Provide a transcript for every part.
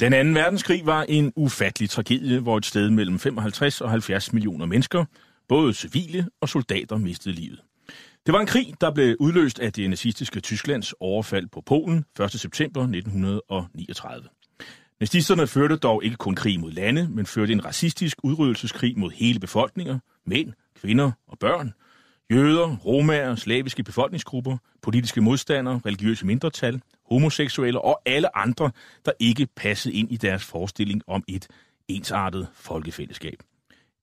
Den anden verdenskrig var en ufattelig tragedie, hvor et sted mellem 55 og 70 millioner mennesker, både civile og soldater, mistede livet. Det var en krig, der blev udløst af det nazistiske Tysklands overfald på Polen 1. september 1939. Nazisterne førte dog ikke kun krig mod lande, men førte en racistisk udryddelseskrig mod hele befolkninger, mænd, kvinder og børn, jøder, romager, slaviske befolkningsgrupper, politiske modstandere, religiøse mindretal, homoseksuelle og alle andre, der ikke passede ind i deres forestilling om et ensartet folkefællesskab.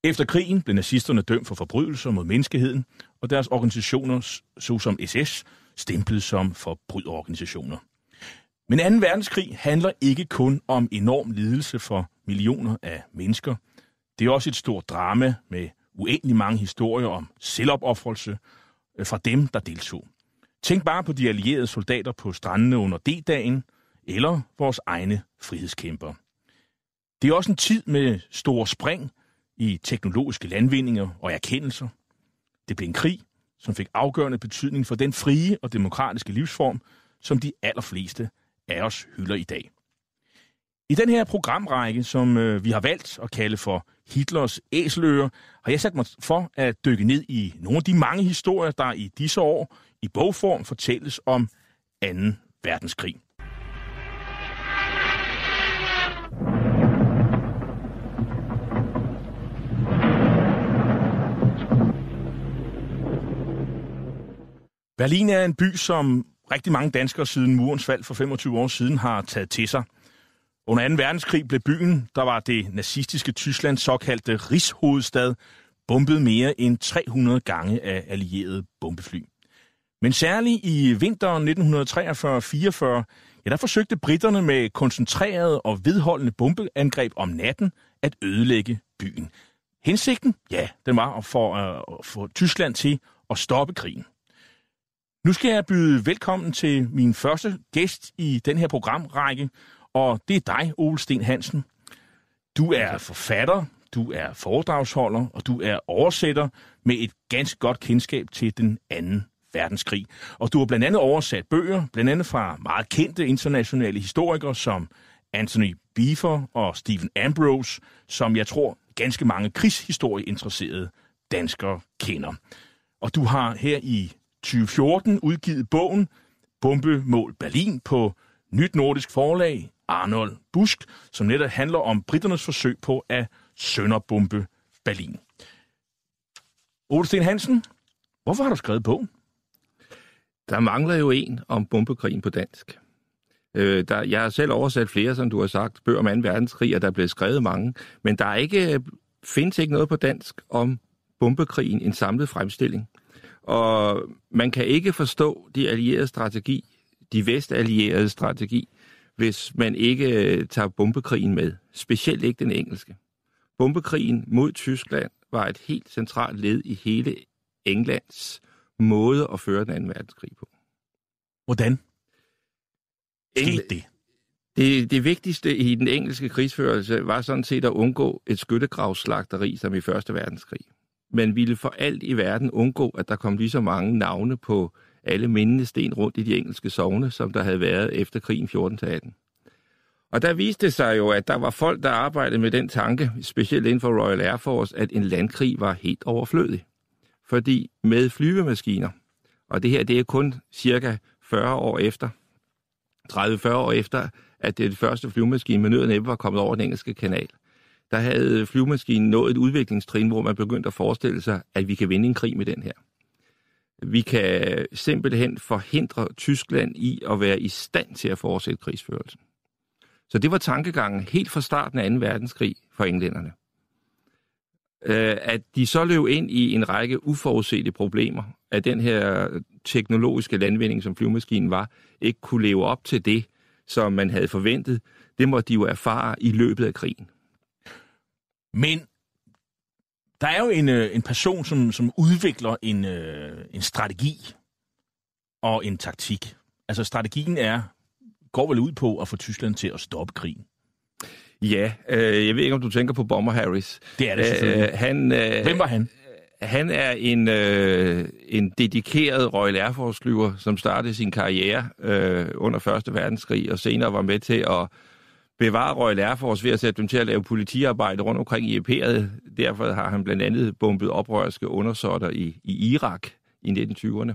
Efter krigen blev nazisterne dømt for forbrydelser mod menneskeheden, og deres organisationer, såsom SS, stemplet som forbryderorganisationer. Men 2. verdenskrig handler ikke kun om enorm lidelse for millioner af mennesker. Det er også et stort drama med uendelig mange historier om selvopoffrelse øh, fra dem, der deltog. Tænk bare på de allierede soldater på strandene under D-dagen, eller vores egne frihedskæmper. Det er også en tid med store spring i teknologiske landvindinger og erkendelser. Det blev en krig, som fik afgørende betydning for den frie og demokratiske livsform, som de allerfleste af os hylder i dag. I den her programrække, som øh, vi har valgt at kalde for Hitlers æseløer, har jeg sat mig for at dykke ned i nogle af de mange historier, der i disse år i bogform fortælles om 2. verdenskrig. Berlin er en by, som rigtig mange danskere siden murens fald for 25 år siden har taget til sig. Under 2. verdenskrig blev byen, der var det nazistiske Tysklands såkaldte rigshovedstad, bombet mere end 300 gange af allierede bombefly. Men særligt i vinteren 1943-44, ja, der forsøgte britterne med koncentrerede og vedholdende bombeangreb om natten at ødelægge byen. Hensigten? Ja, den var at få, uh, at få Tyskland til at stoppe krigen. Nu skal jeg byde velkommen til min første gæst i den her programrække, og det er dig, Ole Sten Hansen. Du er forfatter, du er foredragsholder, og du er oversætter med et ganske godt kendskab til den anden verdenskrig. Og du har blandt andet oversat bøger, blandt andet fra meget kendte internationale historikere som Anthony Beefer og Stephen Ambrose, som jeg tror ganske mange krigshistorieinteresserede danskere kender. Og du har her i 2014 udgivet bogen Bombemål Berlin på Nyt Nordisk Forlag, Arnold Busk, som netop handler om britternes forsøg på at sønderbombe Berlin. Ole Sten Hansen, hvorfor har du skrevet bogen? Der mangler jo en om bombekrigen på dansk. Øh, der, jeg har selv oversat flere, som du har sagt, bøger om 2. verdenskrig, og der er blevet skrevet mange. Men der er ikke, øh, findes ikke noget på dansk om bombekrigen, en samlet fremstilling. Og man kan ikke forstå de allierede strategi, de vestallierede strategi, hvis man ikke øh, tager bombekrigen med. Specielt ikke den engelske. Bombekrigen mod Tyskland var et helt centralt led i hele Englands måde at føre den anden verdenskrig på. Hvordan Engl- det? Det, det vigtigste i den engelske krigsførelse var sådan set at undgå et skyttegravsslagteri som i Første Verdenskrig. Man ville for alt i verden undgå, at der kom lige så mange navne på alle mindesten rundt i de engelske sovne, som der havde været efter krigen 14-18. Og der viste det sig jo, at der var folk, der arbejdede med den tanke, specielt inden for Royal Air Force, at en landkrig var helt overflødig. Fordi med flyvemaskiner, og det her det er kun cirka 40 år efter, 30-40 år efter, at det første flyvemaskine med nød og næppe var kommet over den engelske kanal, der havde flyvemaskinen nået et udviklingstrin, hvor man begyndte at forestille sig, at vi kan vinde en krig med den her. Vi kan simpelthen forhindre Tyskland i at være i stand til at fortsætte krigsførelsen. Så det var tankegangen helt fra starten af 2. verdenskrig for englænderne. Øh, at de så løb ind i en række uforudsete problemer, at den her teknologiske landvinding, som flyvemaskinen var, ikke kunne leve op til det, som man havde forventet, det måtte de jo erfare i løbet af krigen. Men der er jo en, øh, en person, som, som udvikler en, øh, en strategi og en taktik. Altså strategien er, går vel ud på at få Tyskland til at stoppe krigen. Ja, øh, jeg ved ikke, om du tænker på Bomber Harris. Det er det selvfølgelig. Øh, han, øh, Hvem var han? Han er en, øh, en dedikeret Royal Air Force flyver, som startede sin karriere øh, under 1. verdenskrig, og senere var med til at bevare Royal Air Force ved at sætte dem til at lave politiarbejde rundt omkring i imperiet. Derfor har han blandt andet bombet oprørske undersåtter i, i Irak i 1920'erne.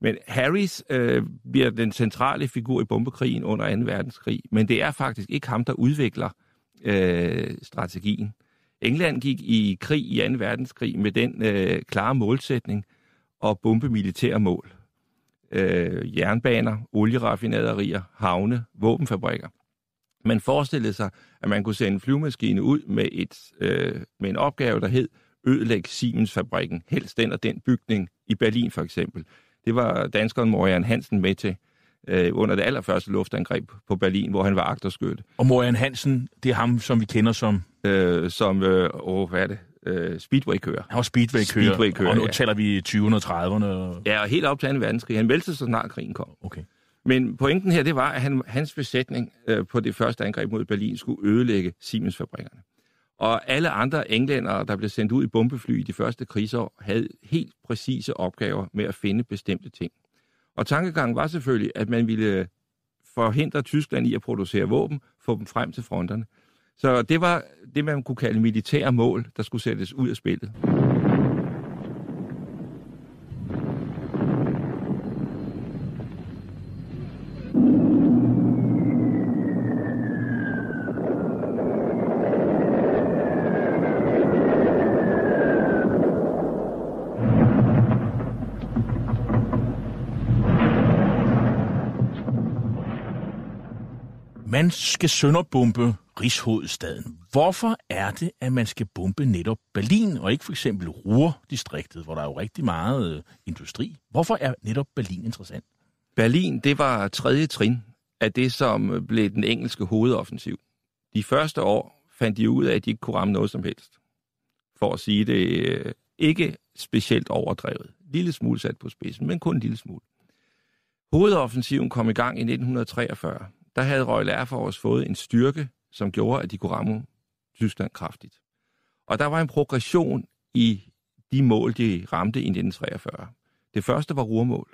Men Harris øh, bliver den centrale figur i bombekrigen under 2. verdenskrig, men det er faktisk ikke ham, der udvikler øh, strategien. England gik i krig i 2. verdenskrig med den øh, klare målsætning at bombe militære mål. Øh, jernbaner, olieraffinaderier, havne, våbenfabrikker. Man forestillede sig, at man kunne sende en flyvemaskine ud med, et, øh, med en opgave, der hed ødelæg Siemens-fabrikken, helst den og den bygning i Berlin for eksempel. Det var danskeren Morian Hansen med til øh, under det allerførste luftangreb på Berlin, hvor han var agterskytte. Og Morian Hansen, det er ham, som vi kender som... Øh, som, øh, åh, hvad er det? Øh, Speedway-kører. Han var Speedway-kører, Speedway-kører og nu ja. taler vi 20'erne og 30'erne. Ja, og helt op til 2. verdenskrig. Han meldte sig, så snart krigen kom. Okay. Men pointen her, det var, at han, hans besætning øh, på det første angreb mod Berlin skulle ødelægge Siemens-fabrikkerne. Og alle andre englændere, der blev sendt ud i bombefly i de første krigsår, havde helt præcise opgaver med at finde bestemte ting. Og tankegangen var selvfølgelig, at man ville forhindre Tyskland i at producere våben, få dem frem til fronterne. Så det var det, man kunne kalde militære mål, der skulle sættes ud af spillet. Man skal sønderbombe Rigshovedstaden. Hvorfor er det, at man skal bombe netop Berlin, og ikke for eksempel Ruhr-distriktet, hvor der er jo rigtig meget øh, industri? Hvorfor er netop Berlin interessant? Berlin, det var tredje trin af det, som blev den engelske hovedoffensiv. De første år fandt de ud af, at de ikke kunne ramme noget som helst. For at sige det øh, ikke specielt overdrevet. Lille smule sat på spidsen, men kun en lille smule. Hovedoffensiven kom i gang i 1943. Der havde Royal Air Force fået en styrke, som gjorde, at de kunne ramme Tyskland kraftigt. Og der var en progression i de mål, de ramte i 1943. Det første var Ruhrmål.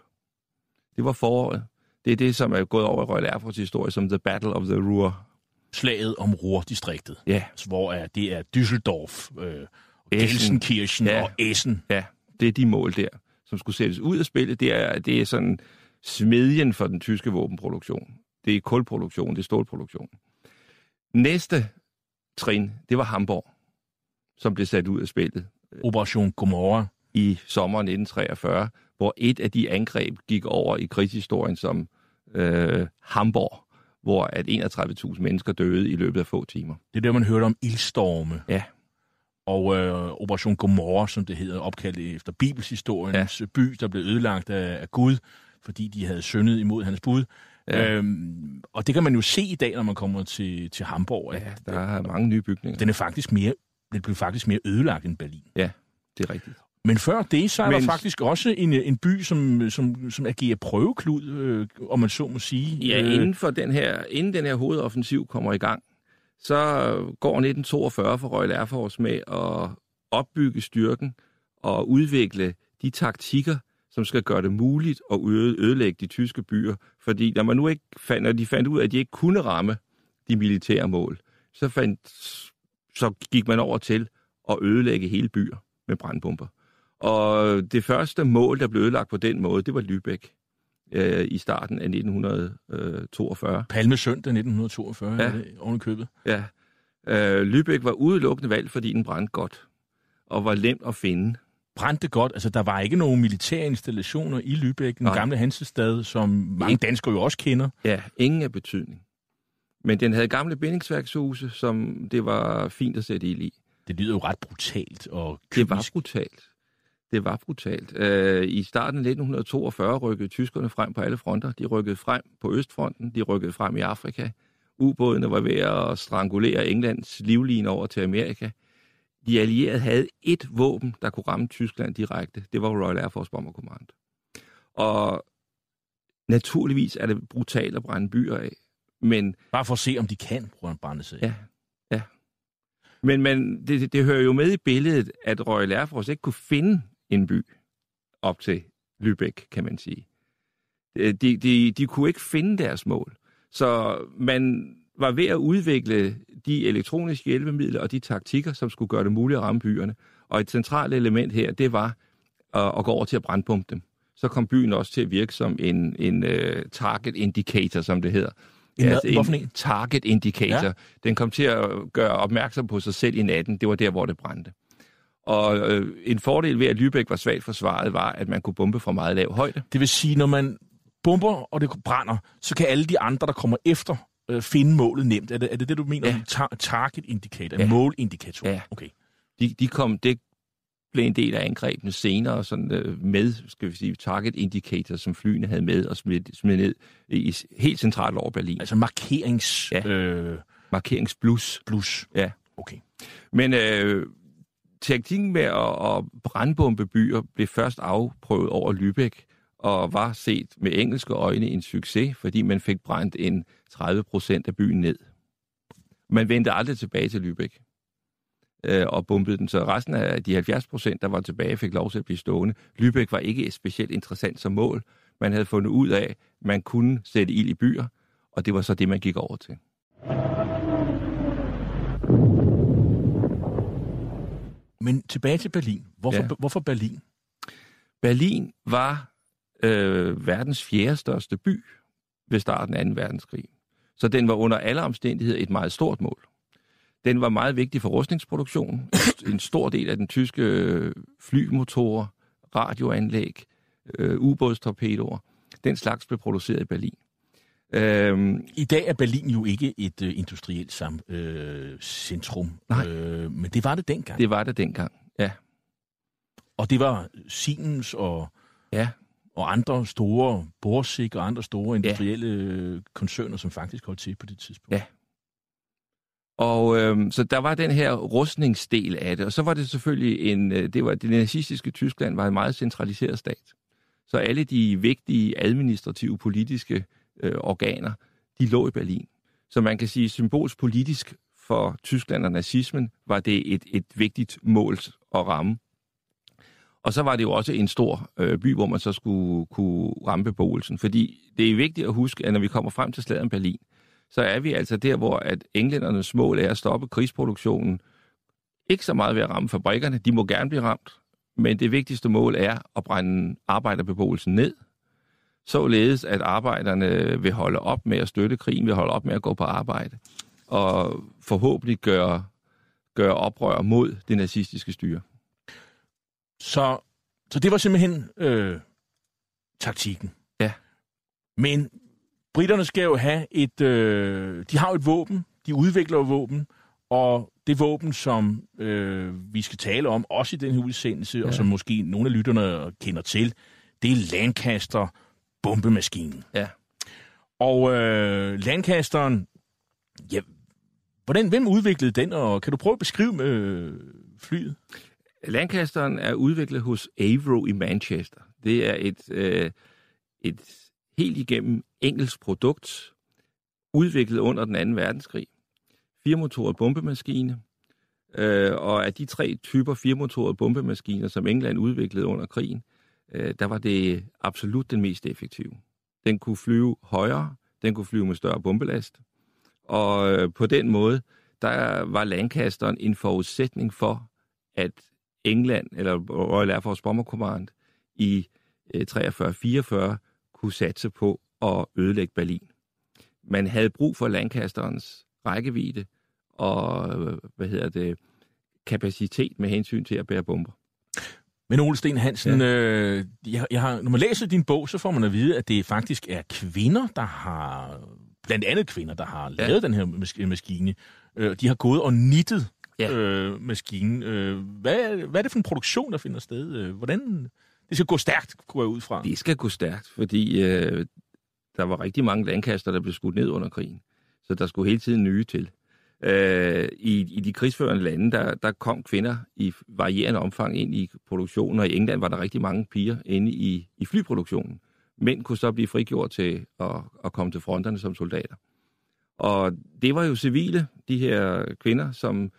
Det var foråret. Det er det, som er gået over i Royal Air Force historie som The Battle of the Ruhr. Slaget om Ruhr-distriktet, Ja, hvor er, det er Düsseldorf, øh. Gelsenkirchen Ja. og Essen. ja, det er de mål der, som skulle sættes ud af spillet. Det er, det er sådan smedjen for den tyske våbenproduktion. Det er kulproduktion, det er stålproduktion. Næste trin, det var Hamburg, som blev sat ud af spillet Operation Gomorra. i sommeren 1943, hvor et af de angreb gik over i krigshistorien som øh, Hamburg, hvor at 31.000 mennesker døde i løbet af få timer. Det er der, man hørte om ildstorme. Ja. Og øh, Operation Gomorra, som det hedder, opkaldt efter Bibelshistoriens ja. by, der blev ødelagt af, af Gud, fordi de havde syndet imod hans bud. Ja. Øhm, og det kan man jo se i dag, når man kommer til, til Hamburg. At Ja, der er mange nye bygninger. Den er faktisk mere, den blev faktisk mere ødelagt end Berlin. Ja, det er rigtigt. Men før det, så er Men... Men- der faktisk også en, en by, som, som, som agerer prøveklud, øh, om man så må sige. Ja, Øh, inden, for den her, inden den her hovedoffensiv kommer i gang, så går 1942 for Royal Air Force med at opbygge styrken og udvikle de taktikker, som skal gøre det muligt at øde- ødelægge de tyske byer. Fordi når, man nu ikke fandt, når de fandt ud af, at de ikke kunne ramme de militære mål, så, fandt, så gik man over til at ødelægge hele byer med brandbomber. Og det første mål, der blev ødelagt på den måde, det var Lübeck. øh, i starten af 1942. Palmesøndag 1942, Ja. oven købet. Ja. Øh, Lübeck var udelukkende valgt, fordi den brændte godt og var nemt at finde. Brændte godt, altså der var ikke nogen militære installationer i Lübeck, den Nej. gamle Hansestad, som mange danskere jo også kender. Ja, ingen af betydning. Men den havde gamle bindingsværkshuse, som det var fint at sætte ild i. Det lyder jo ret brutalt og Det var kynisk. brutalt. Det var brutalt. Øh, I starten af 1942 rykkede tyskerne frem på alle fronter. De rykkede frem på Østfronten, de rykkede frem i Afrika. Ubådene var ved at strangulere Englands livline over til Amerika. De allierede havde ét våben, der kunne ramme Tyskland direkte. Det var Royal Air Force Bomber Command. Og naturligvis er det brutalt at brænde byer af. Men Bare for at se, om de kan brænde sig. Ja, ja. Men, men det, det hører jo med i billedet, at Royal Air Force ikke kunne finde en by op til Lübeck, kan man sige. Øh, De, de, de kunne ikke finde deres mål. Så man var ved at udvikle de elektroniske hjælpemidler og de taktikker, som skulle gøre det muligt at ramme byerne. Og et centralt element her, det var at, gå over til at brandpumpe dem. Så kom byen også til at virke som en, en uh, target indicator, som det hedder. En hvad- hvorfor en? target indicator. Ja. Den kom til at gøre opmærksom på sig selv i natten. Det var der, hvor det brændte. Og øh, en fordel ved, at Lübeck var svagt forsvaret, var, at man kunne bombe fra meget lav højde. Det vil sige, når man bomber, og det brænder, så kan alle de andre, der kommer efter, øh, finde målet nemt. Er det er det, det, du mener? Ja. Tar- target indicator, Ja. målindikator. Ja. Okay. De, de kom, det blev en del af angrebene senere, sådan, øh, med skal vi sige, target indicator, som flyene havde med og smidt, smidt ned i, helt centralt over Berlin. Altså, markerings... Ja. Øh, Markeringsblus. plus. Ja. Okay. Men øh, teknikken med at, at brandbombe byer blev først afprøvet over Lübeck, og var set med engelske øjne en succes, fordi man fik brændt en 30 procent af byen ned. Man vendte aldrig tilbage til Lübeck øh, og bombede den, så resten af de 70 procent, der var tilbage, fik lov til at blive stående. Lübeck var ikke specielt interessant som mål. Man havde fundet ud af, at man kunne sætte ild i byer, og det var så det, man gik over til. Men tilbage til Berlin. Hvorfor, Ja. hvorfor Berlin? Berlin var øh, verdens fjerde største by ved starten af 2. verdenskrig. Så den var under alle omstændigheder et meget stort mål. Den var meget vigtig for rustningsproduktionen. En stor del af den tyske øh, flymotorer, radioanlæg, øh, ubådstorpedoer, den slags blev produceret i Berlin. Øhm, I dag er Berlin jo ikke et øh, industrielt sam, øh, centrum. Nej. Øh, men det var det dengang. det var det dengang. Ja, Og det var Siemens og, ja. Og andre store, Borsig og andre store industrielle øh, koncerner, som faktisk holdt til på det tidspunkt. Ja. Og øhm, så der var den her rustningsdel af det, og så var det selvfølgelig en, øh, det var det nazistiske Tyskland var en meget centraliseret stat. Så alle de vigtige administrative politiske øh, organer, de lå i Berlin. Så man kan sige, symbolsk politisk for Tyskland og nazismen var det et, et vigtigt mål at ramme. Og så var det jo også en stor øh, by, hvor man så skulle kunne ramme beboelsen. Fordi det er vigtigt at huske, at når vi kommer frem til slaget om Berlin, så er vi altså der, hvor at englændernes mål er at stoppe krigsproduktionen. Ikke så meget ved at ramme fabrikkerne, de må gerne blive ramt, men det vigtigste mål er at brænde arbejderbeboelsen ned, således at arbejderne vil holde op med at støtte krigen, vil holde op med at gå på arbejde, og forhåbentlig gøre, gøre oprør mod det nazistiske styre. Så, så det var simpelthen øh, taktikken. Ja. Men britterne skal jo have et... Øh, de har jo et våben. De udvikler jo våben. Og det våben, som øh, vi skal tale om, også i den her udsendelse, ja. og som måske nogle af lytterne kender til, det er Lancaster bombemaskinen. Ja. Og øh, Lancasteren, ja, hvordan, hvem udviklede den, og kan du prøve at beskrive øh, flyet? Lancasteren er udviklet hos Avro i Manchester. Det er et, øh, et helt igennem engelsk produkt, udviklet under den anden verdenskrig. Firmotoret bombemaskine, øh, og af de tre typer firmotoret bombemaskiner, som England udviklede under krigen, øh, der var det absolut den mest effektive. Den kunne flyve højere, den kunne flyve med større bombelast, og øh, på den måde, der var Lancasteren en forudsætning for, at England, eller Royal Air Force Bomber Command, i øh, 43-44 kunne kunne satse på at ødelægge Berlin. Man havde brug for Lancasterens rækkevidde og, øh, hvad hedder det, kapacitet med hensyn til at bære bomber. Men Ole Sten Hansen, ja. øh, jeg, jeg har, når man læser din bog, så får man at vide, at det faktisk er kvinder, der har, blandt andet kvinder, der har lavet ja. den her mas- maskine. Øh, de har gået og nittet ja. øh, maskinen. Øh, hvad, hvad er det for en produktion, der finder sted? Øh, hvordan... Det skal gå stærkt, kunne jeg ud fra. Det skal gå stærkt, fordi øh, der var rigtig mange landkaster, der blev skudt ned under krigen. Så der skulle hele tiden nye til. Øh, i, I de krigsførende lande, der, der kom kvinder i varierende omfang ind i produktionen, og i England var der rigtig mange piger inde i, i flyproduktionen. Mænd kunne så blive frigjort til at, at komme til fronterne som soldater. Og det var jo civile, de her kvinder, som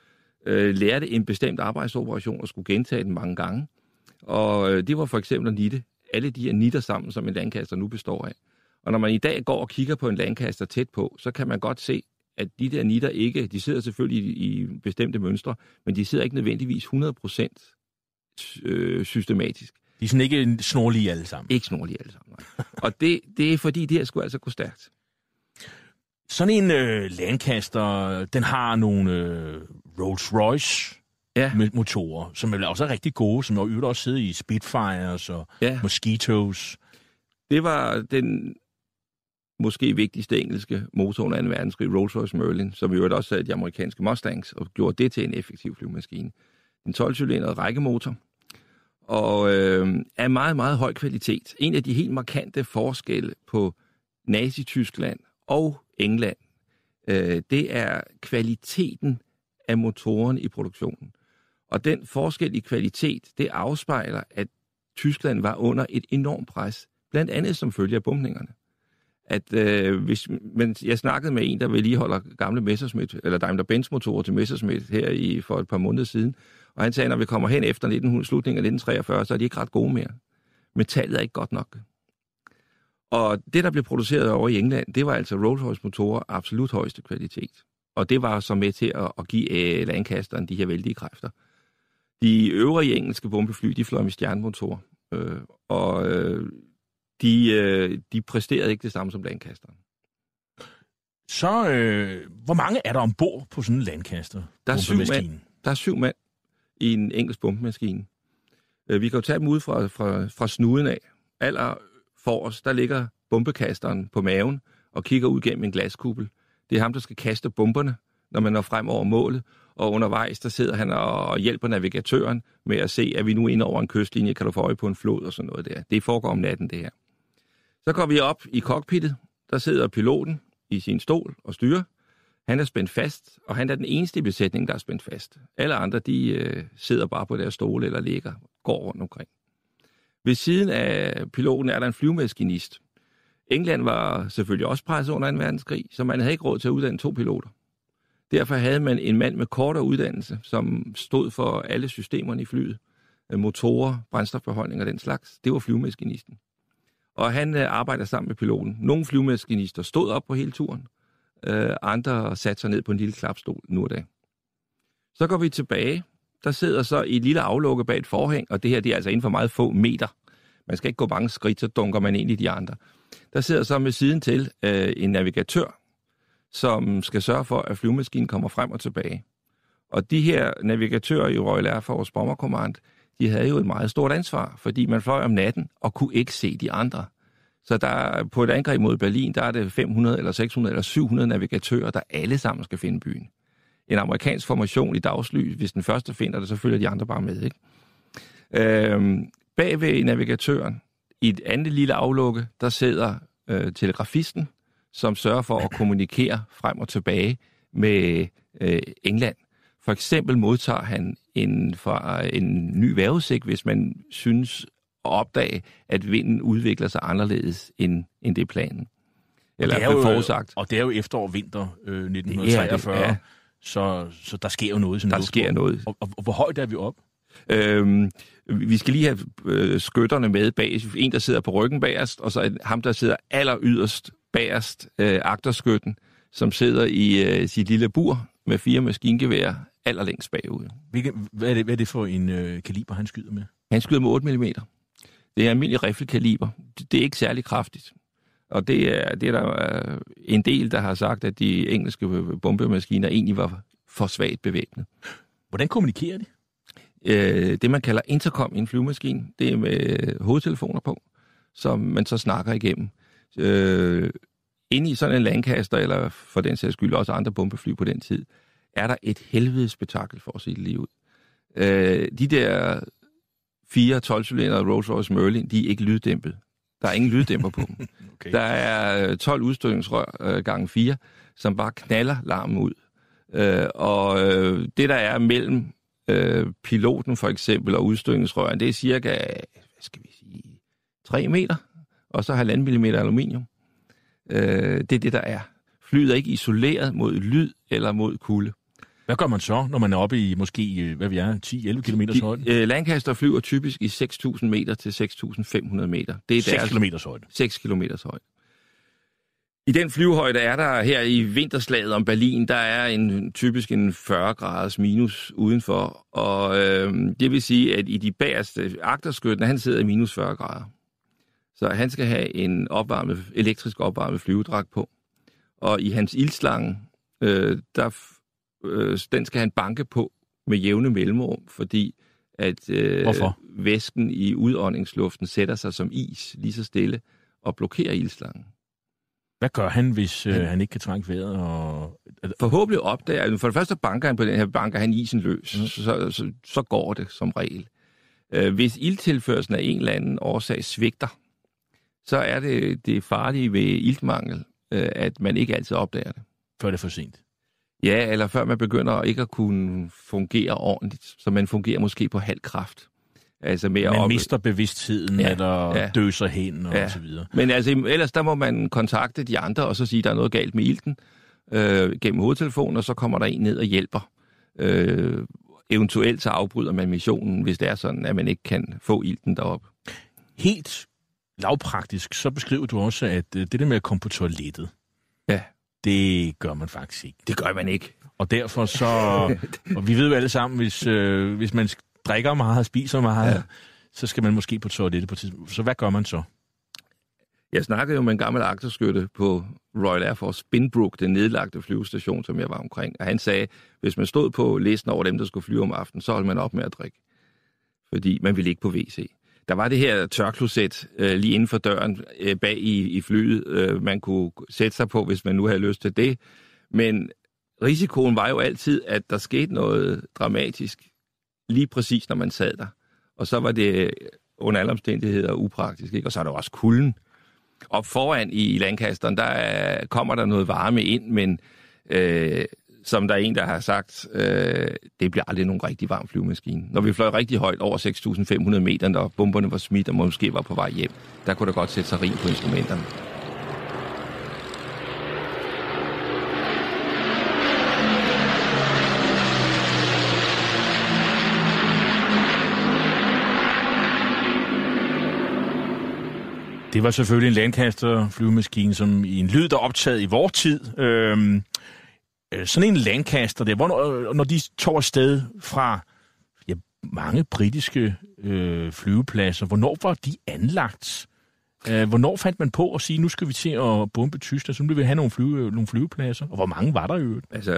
øh, lærte en bestemt arbejdsoperation og skulle gentage den mange gange. Og øh, det var for eksempel at nitte alle de her nitter sammen, som en landkaster nu består af. Og når man i dag går og kigger på en landkaster tæt på, så kan man godt se, at de der nitter ikke, de sidder selvfølgelig i, i bestemte mønstre, men de sidder ikke nødvendigvis 100% øh, systematisk. De er sådan ikke snorlige alle sammen. Ikke snorlige alle sammen, nej. og det, det er fordi, det her skulle altså gå stærkt. Sådan en øh, Lancaster, den har nogle øh, Rolls-Royce ja. motorer, som er også er rigtig gode, som jo også sidder i Spitfires og ja. Mosquitoes. Det var den måske vigtigste engelske motor under 2. verdenskrig, Rolls-Royce Merlin, som jo også havde de amerikanske Mustangs, og gjorde det til en effektiv flyvemaskine. En 12-cylindret rækkemotor, og øh, er meget, meget høj kvalitet. En af de helt markante forskelle på Nazi-Tyskland og England, øh, det er kvaliteten af motoren i produktionen. Og den forskel i kvalitet, det afspejler, at Tyskland var under et enormt pres, blandt andet som følge af bumpningerne. At øh, hvis, men jeg snakkede med en, der vedligeholder gamle Messerschmitt, eller Daimler-Benz motorer til Messerschmitt her i, for et par måneder siden, og han sagde, at når vi kommer hen efter 1900, slutningen af 1943, så er de ikke ret gode mere. Metallet er ikke godt nok. Og det, der blev produceret over i England, det var altså Rolls-Royce motorer absolut højeste kvalitet. Og det var så med til at, at give uh, Lancasteren de her vældige kræfter. De øvrige engelske bombefly, de fløj med stjernemotorer. Øh, og øh, de, øh, de præsterede ikke det samme som Lancasteren. Så øh, hvor mange er der ombord på sådan en Lancaster? Der er, syv mand, der er syv mand i en engelsk bombemaskine. Øh, vi kan jo tage dem ud fra, fra, fra snuden af. Aller for os, der ligger bombekasteren på maven og kigger ud gennem en glaskuppel. Det er ham, der skal kaste bomberne, når man når frem over målet. Og undervejs, der sidder han og hjælper navigatøren med at se, at vi nu inde over en kystlinje, kan du få øje på en flod og sådan noget der. Det foregår om natten, det her. Så går vi op i cockpittet. Der sidder piloten i sin stol og styrer. Han er spændt fast, og han er den eneste i besætningen, der er spændt fast. Alle andre, de øh, sidder bare på deres stole eller ligger, går rundt omkring. Ved siden af piloten er der en flyvemaskinist. England var selvfølgelig også presset under 2. verdenskrig, så man havde ikke råd til at uddanne to piloter. Derfor havde man en mand med kortere uddannelse, som stod for alle systemerne i flyet. Øh, motorer, brændstofbeholdning og den slags. Det var flyvemaskinisten. Og han øh, arbejder sammen med piloten. Nogle flyvemaskinister stod op på hele turen. Øh, andre satte sig ned på en lille klapstol nu og da. Så går vi tilbage. Der sidder så i et lille aflukke bag et forhæng, og det her det er altså inden for meget få meter. Man skal ikke gå mange skridt, så dunker man ind i de andre. Der sidder så med siden til øh, en navigatør, som skal sørge for, at flyvemaskinen kommer frem og tilbage. Og de her navigatører i Royal Air Force Bomber Command, de havde jo et meget stort ansvar, fordi man fløj om natten og kunne ikke se de andre. Så der, på et angreb mod Berlin, der er det 500 eller 600 eller 700 navigatører, der alle sammen skal finde byen. En amerikansk formation i dagslys, hvis den første finder det, så følger de andre bare med. Ikke? Øhm, bag ved navigatøren, i et andet lille aflukke, der sidder øh, telegrafisten, som sørger for at kommunikere frem og tilbage med øh, England. For eksempel modtager han en, fra en ny vejrudsigt, hvis man synes at opdage, at vinden udvikler sig anderledes, end, end det er planen. Eller og det er jo, forudsagt. Og det er jo efterår vinter øh, 1943, det, ja. Så, så der sker jo noget. Sådan der sker noget. Og, og, og hvor højt er vi op? Øhm, vi skal lige have øh, skytterne med bag. En, der sidder på ryggen bagerst, og så ham, der sidder aller yderst bagerst, øh, agterskytten, som sidder i øh, sit lille bur med fire maskingevær allerlængst bagud. Hvilke, hvad, er det, hvad er det for en øh, kaliber, han skyder med? Han skyder med 8 mm. Det er almindelig riffelkaliber. Det, det er ikke særlig kraftigt. Og det er, det er der øh, en del, der har sagt, at de engelske bombemaskiner egentlig var for svagt bevæbnet. Hvordan kommunikerer de? Øh, det, man kalder intercom i en flyvemaskine, det er med hovedtelefoner på, som man så snakker igennem. Øh, inde i sådan en Lancaster, eller for den sags skyld også andre bombefly på den tid, er der et helvedes spektakel for at se det lige ud. Øh, de der fire 12-cylinder Rolls-Royce Merlin, de er ikke lyddæmpet. Der er ingen lyddæmper på dem. okay. Der er 12 udstødningsrør øh, gange 4, som bare knaller larmen ud. Øh, og øh, det, der er mellem øh, piloten for eksempel og udstødningsrøren, det er cirka, hvad skal vi sige, 3 meter, og så 1,5 mm aluminium. Øh, det er det, der er. Flyet er ikke isoleret mod lyd eller mod kulde. Hvad gør man så, når man er oppe i måske, øh, hvad vi er, 10-11 km højde? Øh, Lancaster flyver typisk i 6.000 meter til 6.500 meter. Det er 6 km højde? 6 km højde. I den flyvehøjde er der her i vinterslaget om Berlin, der er en typisk en 40 graders minus udenfor. Og øh, det vil sige, at i de bagerste agterskytten, han sidder i minus 40 grader. Så han skal have en opvarmet, elektrisk opvarmet flyvedragt på. Og i hans ildslange, øh, der, øh, den skal han banke på med jævne mellemrum, fordi at øh, Hvorfor? væsken i udåndingsluften sætter sig som is lige så stille og blokerer ildslangen. Hvad gør han, hvis øh, han ikke kan trænge vejret? Og... Forhåbentlig opdager For det første banker han på den her, banker han isen løs. Mm. Så, så, så går det som regel. Øh, hvis ildtilførselen af en eller anden årsag svigter, så er det det farlige ved iltmangel, øh, at man ikke altid opdager det. Før det er for sent? Ja, eller før man begynder ikke at kunne fungere ordentligt, så man fungerer måske på halv kraft. Altså mere man op... mister bevidstheden, ja, eller ja. døser hen, og ja. så videre. Men altså, ellers der må man kontakte de andre, og så sige, at der er noget galt med ilten, øh, gennem hovedtelefonen, og så kommer der en ned og hjælper. Øh, eventuelt så afbryder man missionen, hvis det er sådan, at man ikke kan få ilten derop. Helt lavpraktisk, så beskriver du også, at øh, det der med at komme på toilettet. Det gør man faktisk ikke. Det gør man ikke. Og derfor så, og vi ved jo alle sammen, hvis, øh, hvis man drikker meget og spiser meget, ja. så skal man måske på toilettet på tidspunkt. Så hvad gør man så? Jeg snakkede jo med en gammel agterskytte på Royal Air Force Spinbrook, den nedlagte flyvestation, som jeg var omkring. Og han sagde, hvis man stod på listen over dem, der skulle flyve om aftenen, så holdt man op med at drikke. Fordi man ville ikke på WC. Der var det her tørkloset øh, lige inden for døren øh, bag i, i flyet, øh, man kunne sætte sig på, hvis man nu havde lyst til det. Men risikoen var jo altid, at der skete noget dramatisk, lige præcis når man sad der. Og så var det under alle omstændigheder upraktisk, ikke? og så er der også kulden. Og foran i landkasteren, der er, kommer der noget varme ind, men øh, som der er en, der har sagt, øh, det bliver aldrig nogen rigtig varm flyvemaskine. Når vi fløj rigtig højt over 6.500 meter, når bomberne var smidt og måske var på vej hjem, der kunne der godt sætte sig rim på instrumenterne. Det var selvfølgelig en Lancaster flyvemaskine, som i en lyd, der optaget i vores tid. Øhm, Øh, sådan en Lancaster der, hvor, øh, når de tog afsted fra ja, mange britiske øh, flyvepladser, hvornår var de anlagt? Øh, hvornår fandt man på at sige, nu skal vi til at bombe Tyskland, så nu vil vi have nogle, flyve, øh, nogle flyvepladser? Og hvor mange var der i øvrigt? Altså,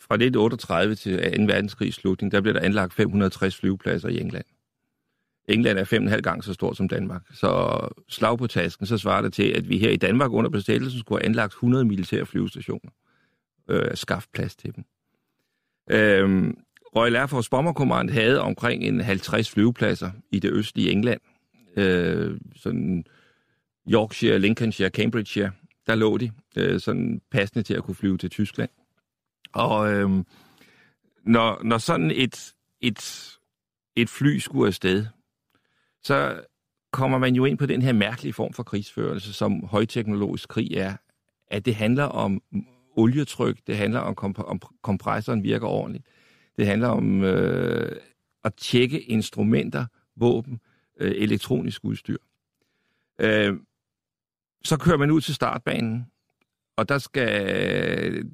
fra 1938 til 2. verdenskrigs slutning, der blev der anlagt 560 flyvepladser i England. England er fem og en halv gang så stort som Danmark. Så slag på tasken, så svarer det til, at vi her i Danmark under besættelsen skulle have anlagt 100 militære flyvestationer øh, skaffe plads til dem. Øh, Royal Air Force Bomber Command havde omkring en 50 flyvepladser i det østlige England. Øh, sådan Yorkshire, Lincolnshire, Cambridgeshire, der lå de, øh, sådan passende til at kunne flyve til Tyskland. Og øh, når, når sådan et, et, et fly skulle afsted, så kommer man jo ind på den her mærkelige form for krigsførelse, som højteknologisk krig er, at det handler om olietryk, det handler om, komp- om kompressoren virker ordentligt. Det handler om øh, at tjekke instrumenter, våben, øh, elektronisk udstyr. Øh, så kører man ud til startbanen, og der skal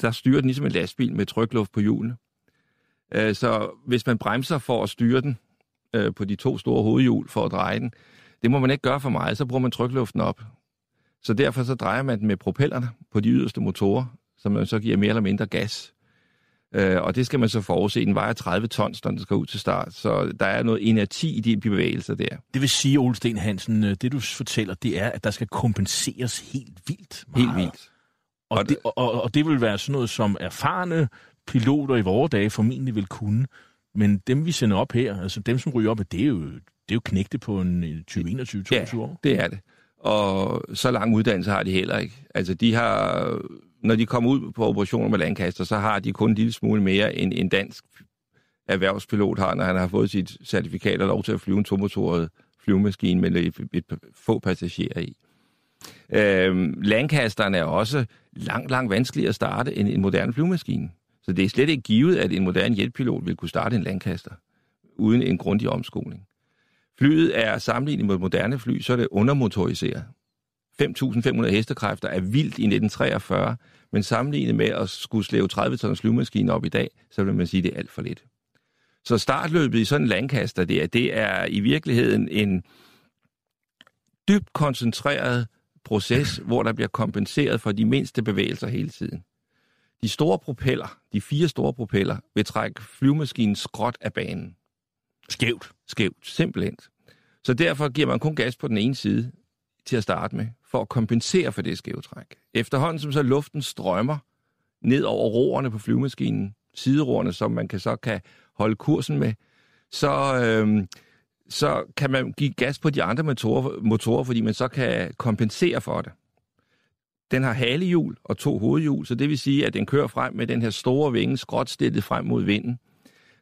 der styrer den ligesom en lastbil med trykluft på hjulene. Øh, så hvis man bremser for at styre den, øh, på de to store hovedhjul for at dreje den. Det må man ikke gøre for meget, så bruger man trykluften op. Så derfor så drejer man den med propellerne på de yderste motorer, som man så giver mere eller mindre gas. Øh, og det skal man så forudse. Den vejer 30 tons, når den skal ud til start. Så der er noget inerti i de bevægelser der. Det vil sige, Ole Sten Hansen, øh, det du fortæller, det er, at der skal kompenseres helt vildt meget. Helt vildt. Og, og, det, og, og det vil være sådan noget, som erfarne piloter i vore dage formentlig vil kunne. Men dem, vi sender op her, altså dem, som ryger op, det er jo, det er jo knægte på en 20, 21, 22 ja, år. det er det. Og så lang uddannelse har de heller ikke. Altså, de har, når de kommer ud på operationer med landkaster, så har de kun en lille smule mere, end en dansk erhvervspilot har, når han har fået sit certifikat og lov til at flyve en tomotoret flyvemaskine med et, et, et få passagerer i. Øhm, landkasterne er også langt, langt vanskeligere at starte end en moderne flyvemaskine. Så det er slet ikke givet, at en moderne jetpilot vil kunne starte en landkaster uden en grundig omskoling. Flyet er sammenlignet med moderne fly, så er det undermotoriseret. 5.500 hestekræfter er vildt i 1943, men sammenlignet med at skulle slæve 30 tons flyvemaskine op i dag, så vil man sige, at det er alt for lidt. Så startløbet i sådan en landkaster der, det er i virkeligheden en dybt koncentreret proces, hvor der bliver kompenseret for de mindste bevægelser hele tiden. De store propeller, de fire store propeller, vil trække flyvemaskinen skråt af banen. Skævt. Skævt, simpelthen. Så derfor giver man kun gas på den ene side til at starte med, for at kompensere for det skævtræk. Efterhånden som så luften strømmer ned over roerne på flyvemaskinen, sideroerne, som man kan så kan holde kursen med, så, øh, så kan man give gas på de andre motorer, motorer, fordi man så kan kompensere for det. Den har halehjul og to hovedhjul, så det vil sige, at den kører frem med den her store vinge skråt stillet frem mod vinden.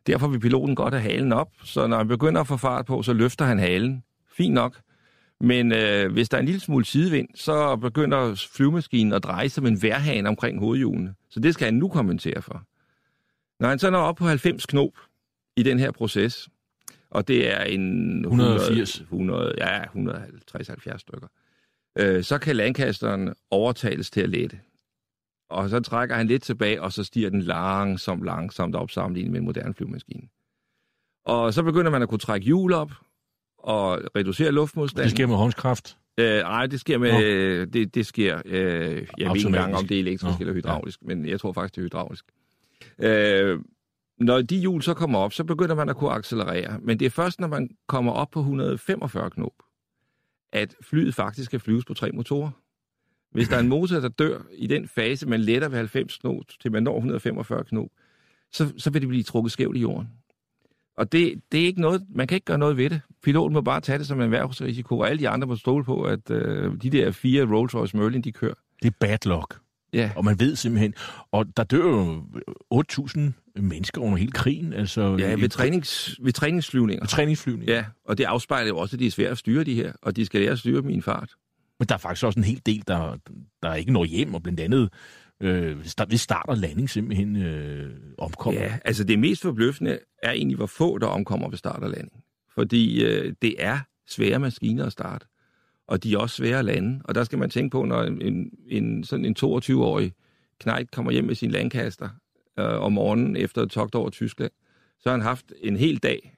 Derfor vil piloten godt have halen op, så når han begynder at få fart på, så løfter han halen. Fint nok. Men øh, hvis der er en lille smule sidevind, så begynder flyvemaskinen at dreje som en værhane omkring hovedhjulene. Så det skal han nu kompensere for. Når han så når op på 90 knop i den her proces, og det er en 180. 100, ja, 150-70 stykker, øh, så kan landkasteren overtales til at lette. Og så trækker han lidt tilbage, og så stiger den langsomt, langsomt op sammenlignet med en moderne flyvemaskine. Og så begynder man at kunne trække hjul op og reducere luftmodstand. Det sker med håndskraft. Øh, nej, det sker med, øh, det, det sker, øh, jeg ved ikke engang, om det er elektrisk Nå, eller hydraulisk, ja. men jeg tror faktisk, det er hydraulisk. Øh, når de hjul så kommer op, så begynder man at kunne accelerere, men det er først, når man kommer op på 145 knop, at flyet faktisk kan flyves på tre motorer. Hvis der er en motor, der dør i den fase, man letter ved 90 knop, til man når 145 knop, så, så vil det blive trukket skævt i jorden. Og det, det er ikke noget, man kan ikke gøre noget ved det. Piloten må bare tage det som en erhvervsrisiko, og alle de andre må stole på, at øh, de der fire Rolls-Royce Merlin, de kører. Det er bad luck. Ja, Og man ved simpelthen, og der dør jo 8.000 mennesker under hele krigen. Altså, ja ved, trænings, ved træningsflyvninger. ved træningsflyvning. Ja, og det afspejler jo også, at de er svære at styre de her, og de skal lære at styre dem i en fart. Men der er faktisk også en hel del, der, der ikke når hjem, og blandt andet øh, ved start og landing simpelthen øh, omkommer. Ja, altså det mest forbløffende er egentlig, hvor få der omkommer ved start og landing. Fordi øh, det er svære maskiner at starte, og de er også svære at lande. Og der skal man tænke på, når en, en, sådan en 22-årig knægt kommer hjem med sin landkaster øh, om morgenen efter et togt over Tyskland, så har han haft en hel dag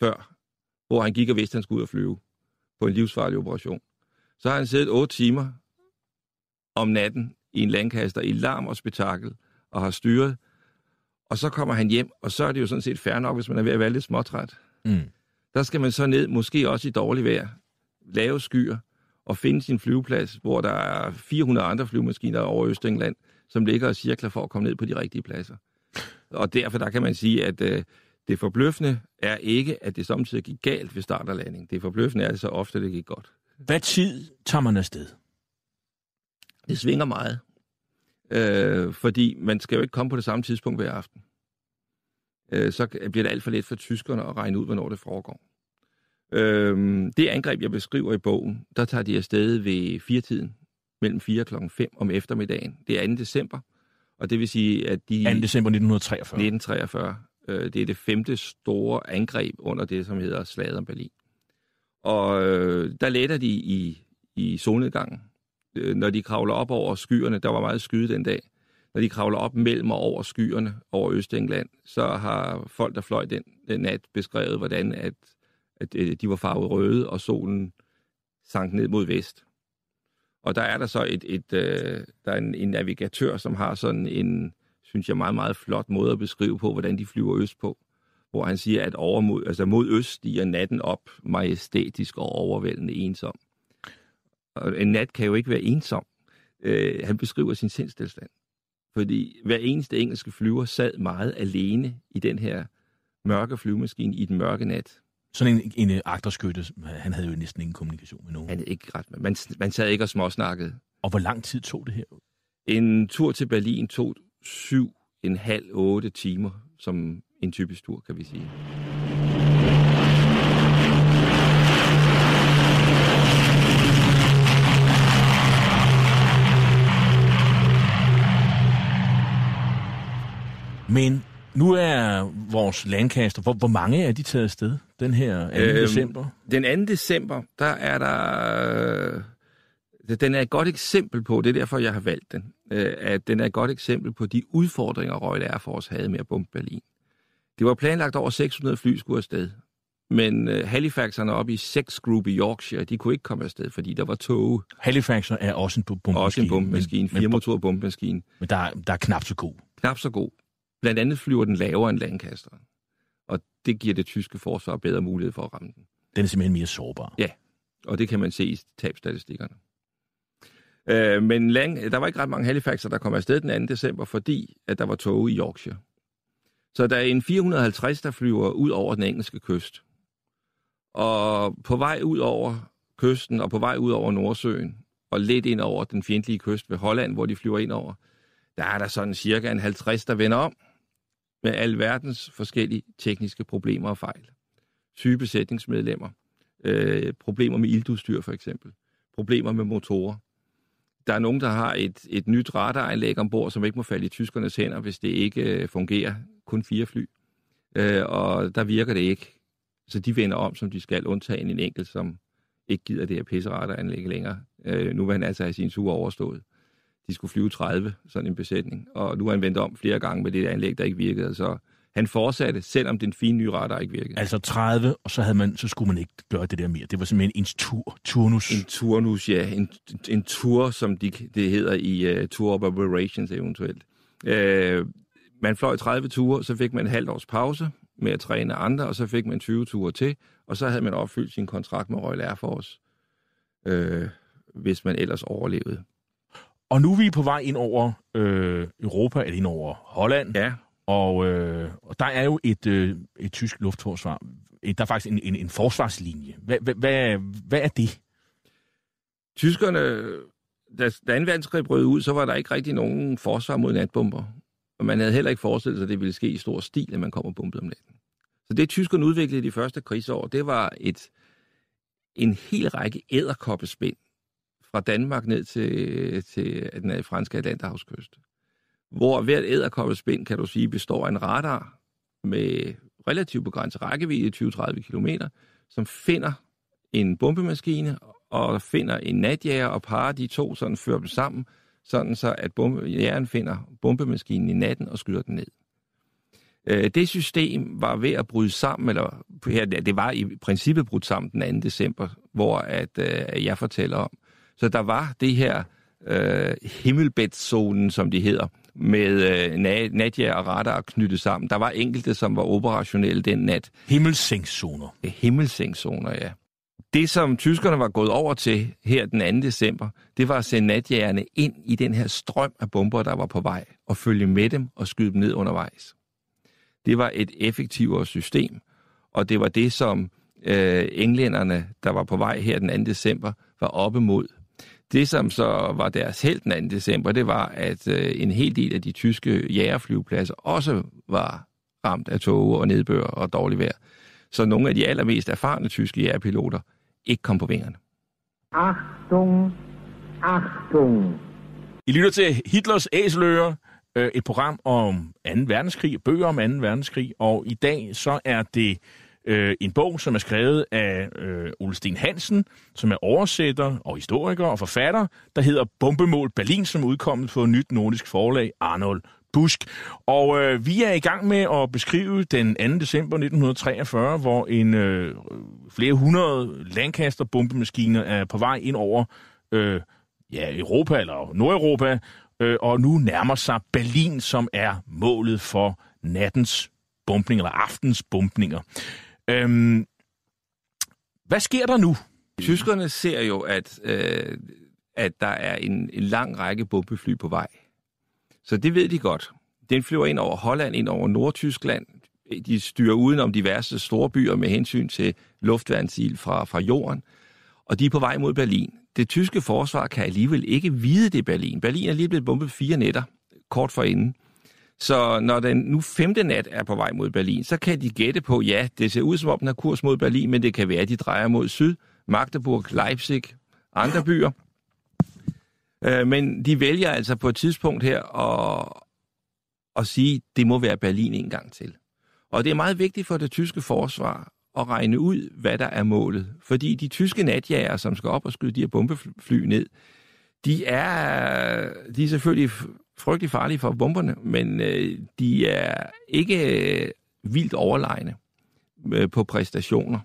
før, hvor han gik og vidste, at han skulle ud og flyve på en livsfarlig operation. Så har han siddet otte timer om natten i en landkaster i larm og spektakel, og har styret og så kommer han hjem, og så er det jo sådan set fair nok, hvis man er ved at være lidt småtræt. Mm. Der skal man så ned, måske også i dårlig vejr, lave skyer, og finde sin flyveplads, hvor der er 400 andre flyvemaskiner over Østengland, som ligger og cirkler for at komme ned på de rigtige pladser. Og derfor der kan man sige, at øh, det forbløffende er ikke, at det samtidig gik galt ved start og landing. Det forbløffende er, så ofte det gik godt. Hvad tid tager man afsted? Det svinger meget. Øh, fordi man skal jo ikke komme på det samme tidspunkt hver aften. Øh, så bliver det alt for let for tyskerne at regne ud, hvornår det foregår. Øh, det angreb, jeg beskriver i bogen, der tager de afsted ved firetiden, mellem 4 og 5 om eftermiddagen. Det er 2. december, og det vil sige, at de... 2. december 1943. 1943. Øh, det er det femte store angreb under det, som hedder Slaget om Berlin. Og øh, der letter de i, i solnedgangen. Øh, når de kravler op over skyerne, der var meget skyde den dag, når de kravler op mellem og over skyerne over Østengland, så har folk, der fløj den, den nat, beskrevet, hvordan at, at øh, de var farvet røde, og solen sank ned mod vest. Og der er der så et, et øh, der er en, en navigatør, som har sådan en, synes jeg, meget, meget flot måde at beskrive på, hvordan de flyver øst på. Hvor han siger, at over mod, altså mod øst stiger natten op majestætisk og overvældende ensom. Og en nat kan jo ikke være ensom. Øh, han beskriver sin sindstilstand. Fordi hver eneste engelske flyver sad meget alene i den her mørke flyvemaskine i den mørke nat. Sådan en, en øh, agterskytte, han havde jo næsten ingen kommunikation med nogen. Han er ikke ret, man, man sad ikke og småsnakkede. Og hvor lang tid tog det her? En tur til Berlin tog syv, en halv, otte timer, som en typisk tur, kan vi sige. Men nu er vores landkaster, hvor, hvor mange er de taget afsted den her 2. Øhm, december? Den 2. december, der er der... Øh, den er et godt eksempel på, det er derfor, jeg har valgt den, øh, at den er et godt eksempel på de udfordringer, Royal Air Force havde med at bombe Berlin. Det var planlagt over 600 fly skulle afsted, men øh, Halifaxerne oppe i 6 Group i Yorkshire, de kunne ikke komme afsted, fordi der var tog. Halifaxer er også en bombemaskine. Også en bombemaskine, fire motor bombemaskine. Men der, der er knap så god. Knap så god. Blandt andet flyver den lavere end Lancaster. Og det giver det tyske forsvar bedre mulighed for at ramme den. Den er simpelthen mere sårbar. Ja, og det kan man se i tabstatistikkerne. Øh, men lang, der var ikke ret mange Halifaxer, der kom afsted den 2. december, fordi at der var tog i Yorkshire. Så der er en 450, der flyver ud over den engelske kyst. Og på vej ud over kysten, og på vej ud over Nordsøen, og lidt ind over den fjendtlige kyst ved Holland, hvor de flyver ind over, der er der sådan cirka en 50, der vender om med alverdens forskellige tekniske problemer og fejl. Syge besætningsmedlemmer, øh, problemer med ildudstyr for eksempel, problemer med motorer. Der er nogen, der har et, et nyt radaranlæg ombord, som ikke må falde i tyskernes hænder, hvis det ikke øh, fungerer. Kun fire fly. Øh, og der virker det ikke. Så de vender om, som de skal, undtagen en enkelt, som ikke gider det her pisseradaranlæg længere. Øh, nu vil han altså have sin tur overstået de skulle flyve 30, sådan en besætning. Og nu har han vendt om flere gange med det anlæg, der ikke virkede. Så han fortsatte, selvom den fine nye radar ikke virkede. Altså 30, og så, havde man, så skulle man ikke gøre det der mere. Det var simpelthen en tur, turnus. En turnus, ja. En, en tur, som de, det hedder i uh, Tour of Operations eventuelt. Uh, man fløj 30 ture, så fik man en halvt års pause med at træne andre, og så fik man 20 ture til, og så havde man opfyldt sin kontrakt med Royal Air Force, uh, hvis man ellers overlevede. Og nu er vi på vej ind over øh, Europa, eller ind over Holland. Ja. Og, øh, og der er jo et, øh, et tysk luftforsvar. Der er faktisk en, en, en forsvarslinje. Hvad, hvad, hvad er det? Tyskerne, da, da 2. verdenskrig brød ud, så var der ikke rigtig nogen forsvar mod natbomber. Og man havde heller ikke forestillet sig, at det ville ske i stor stil, at man kom og bombede om natten. Så det tyskerne udviklede i de første krigsår, det var et, en hel række æderkoppespind, fra Danmark ned til, til den øh, franske Atlanterhavskyst. Hvor hvert æderkoppespind, kan du sige, består af en radar med relativt begrænset rækkevidde, 20-30 km, som finder en bombemaskine og finder en natjager og parer de to, sådan fører dem sammen, sådan så at jægeren finder bombemaskinen i natten og skyder den ned. Øh, det system var ved at bryde sammen, eller det var i princippet brudt sammen den 2. december, hvor at, øh, jeg fortæller om, så der var det her øh, himmelbedszonen, som de hedder, med øh, natja og radar knyttet sammen. Der var enkelte, som var operationelle den nat. Himmelsængszoner. Himmelsængszoner, ja. Det, som tyskerne var gået over til her den 2. december, det var at sende natjægerne ind i den her strøm af bomber, der var på vej, og følge med dem og skyde dem ned undervejs. Det var et effektivere system, og det var det, som øh, englænderne, der var på vej her den 2. december, var oppe mod det, som så var deres held den 2. december, det var, at øh, en hel del af de tyske jægerflyvepladser også var ramt af tåge og nedbør og dårligt vejr. Så nogle af de allermest erfarne tyske jægerpiloter ikke kom på vingerne. Achtung, Achtung. I lytter til Hitlers Æseløer, øh, et program om 2. verdenskrig, bøger om 2. verdenskrig, og i dag så er det øh, en bog, som er skrevet af øh, Ole Sten Hansen, som er oversætter og historiker og forfatter, der hedder Bombemål Berlin, som er udkommet på nyt nordisk forlag Arnold Busk. Og øh, vi er i gang med at beskrive den 2. december 1943, hvor en øh, flere hundrede Lancaster bombemaskiner er på vej ind over øh, ja, Europa eller Nordeuropa, øh, og nu nærmer sig Berlin, som er målet for nattens bombninger eller aftens bombninger. Øhm, hvad sker der nu? Tyskerne ser jo, at, øh, at der er en, en lang række bombefly på vej. Så det ved de godt. Den flyver ind over Holland, ind over Nordtyskland. De styrer udenom diverse store byer med hensyn til luftværnsil fra, fra jorden. Og de er på vej mod Berlin. Det tyske forsvar kan alligevel ikke vide det Berlin. Berlin er lige blevet bombet fire nætter, kort forinden. Så når den nu femte nat er på vej mod Berlin, så kan de gætte på, ja, det ser ud som om den har kurs mod Berlin, men det kan være, at de drejer mod syd, Magdeburg, Leipzig, andre byer. Øh, men de vælger altså på et tidspunkt her at, at sige, at det må være Berlin en gang til. Og det er meget vigtigt for det tyske forsvar at regne ud, hvad der er målet. Fordi de tyske natjager, som skal op og skyde de her bombefly ned, de er, de er selvfølgelig frygtelig farlige for bomberne, men øh, de er ikke øh, vildt overlegne øh, på præstationer.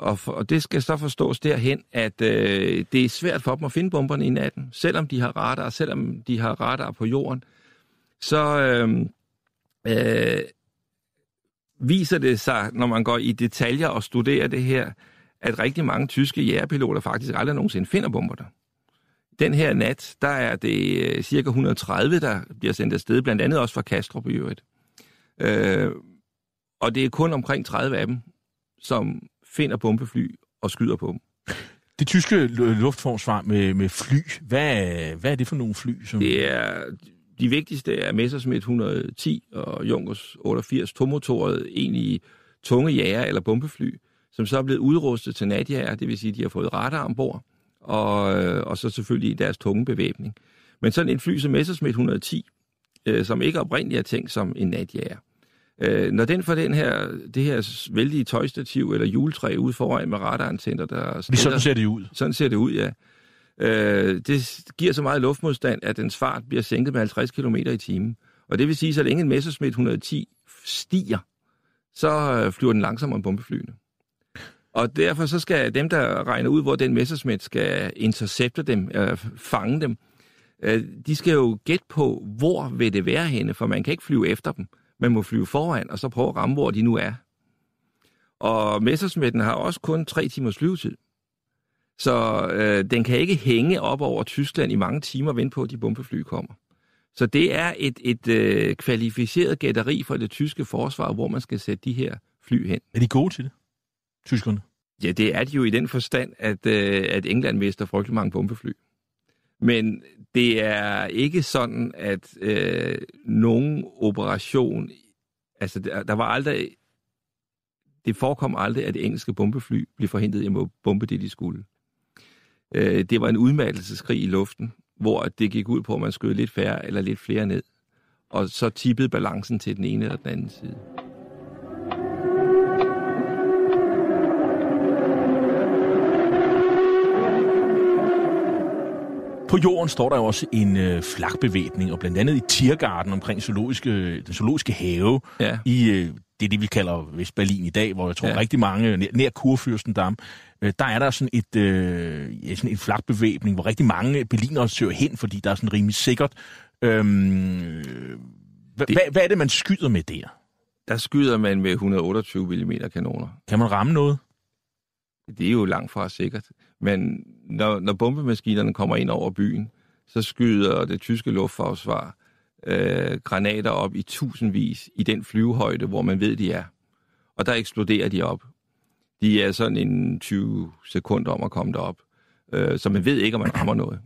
Og, for, og det skal så forstås derhen, at øh, det er svært for dem at finde bomberne i natten. Selvom de har radar, selvom de har radar på jorden, så øh, øh, viser det sig, når man går i detaljer og studerer det her, at rigtig mange tyske jægerpiloter faktisk aldrig nogensinde finder bomber der. Den her nat, der er det øh, cirka 130, der bliver sendt afsted, blandt andet også fra Kastrup i øvrigt. Øh, og det er kun omkring 30 af dem, som finder bombefly og skyder på dem. Det tyske luftforsvar med, med fly, hvad, hvad er det for nogle fly? Som... Det er, de vigtigste er Messerschmitt 110 og Junkers 88 tomotoret, egentlig tunge jager eller bombefly, som så er blevet udrustet til natjager, det vil sige, at de har fået radar ombord, og, og så selvfølgelig deres tunge bevæbning. Men sådan en fly som Messerschmitt 110, øh, som ikke oprindeligt er tænkt som en natjager, øh, når den får den her, det her vældige tøjstativ eller juletræ ude foran med radarantenner, der... Spiller, sådan ser det ud. Sådan ser det ud, ja. Øh, det giver så meget luftmodstand, at dens fart bliver sænket med 50 km i timen. Og det vil sige, at så længe en Messerschmitt 110 stiger, så øh, flyver den langsommere end bombeflyene. Og derfor så skal dem, der regner ud, hvor den Messerschmitt skal intercepte dem, øh, fange dem, øh, de skal jo gætte på, hvor vil det være henne, for man kan ikke flyve efter dem. Man må flyve foran, og så prøve at ramme, hvor de nu er. Og Messerschmitten har også kun tre timers flyvetid. Så øh, den kan ikke hænge op over Tyskland i mange timer og vente på, at de bombefly kommer. Så det er et, et øh, kvalificeret gætteri for det tyske forsvar, hvor man skal sætte de her fly hen. Er de gode til det, tyskerne? Ja, det er de jo i den forstand, at, øh, at England mister frygtelig mange bombefly. Men det er ikke sådan, at øh, nogen operation... Altså, der, der var aldrig... Det forekom aldrig, at det engelske bombefly blev forhindret i at bombe det, de skulle. Øh, det var en udmattelseskrig i luften, hvor det gik ud på, at man skød lidt færre eller lidt flere ned. Og så tippede balancen til den ene eller den anden side. På jorden står der jo også en øh, flakbevæbning, og blandt andet i Tiergarten omkring zoologiske, den zoologiske have, ja. i øh, det, er det, vi kalder Vestberlin i dag, hvor jeg tror ja. rigtig mange, nær, nær Kurfürstendam, øh, der er der sådan et øh, ja, sådan en flakbevæbning, hvor rigtig mange berlinere søger hen, fordi der er sådan rimelig sikkert. Øhm, hvad, det, hvad er det, man skyder med der? Der skyder man med 128 mm kanoner. Kan man ramme noget? Det er jo langt fra sikkert. Men når, når bombemaskinerne kommer ind over byen, så skyder det tyske luftforsvar øh, granater op i tusindvis i den flyvehøjde, hvor man ved, de er. Og der eksploderer de op. De er sådan en 20 sekunder om at komme derop. Øh, så man ved ikke, om man rammer noget.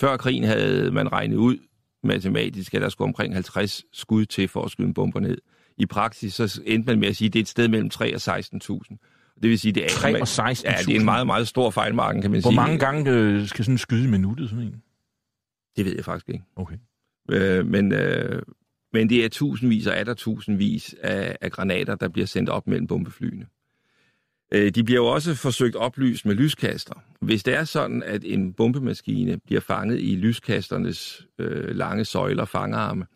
Før krigen havde man regnet ud matematisk, at der skulle omkring 50 skud til for at skyde en bomber ned. I praksis så endte man med at sige, at det er et sted mellem 3 og 16.000. Det vil sige, det er, 3 og 16 ja, det er en meget, meget stor fejlmarken, kan man Hvor sige. Hvor mange gange øh, skal sådan skyde i minuttet, sådan en? Det ved jeg faktisk ikke. Okay. Øh, men øh, Men det er tusindvis og er der tusindvis af, af granater, der bliver sendt op mellem bombeflyene. Øh, de bliver jo også forsøgt oplyst med lyskaster. Hvis det er sådan, at en bombemaskine bliver fanget i lyskasternes øh, lange søjler, fangarme,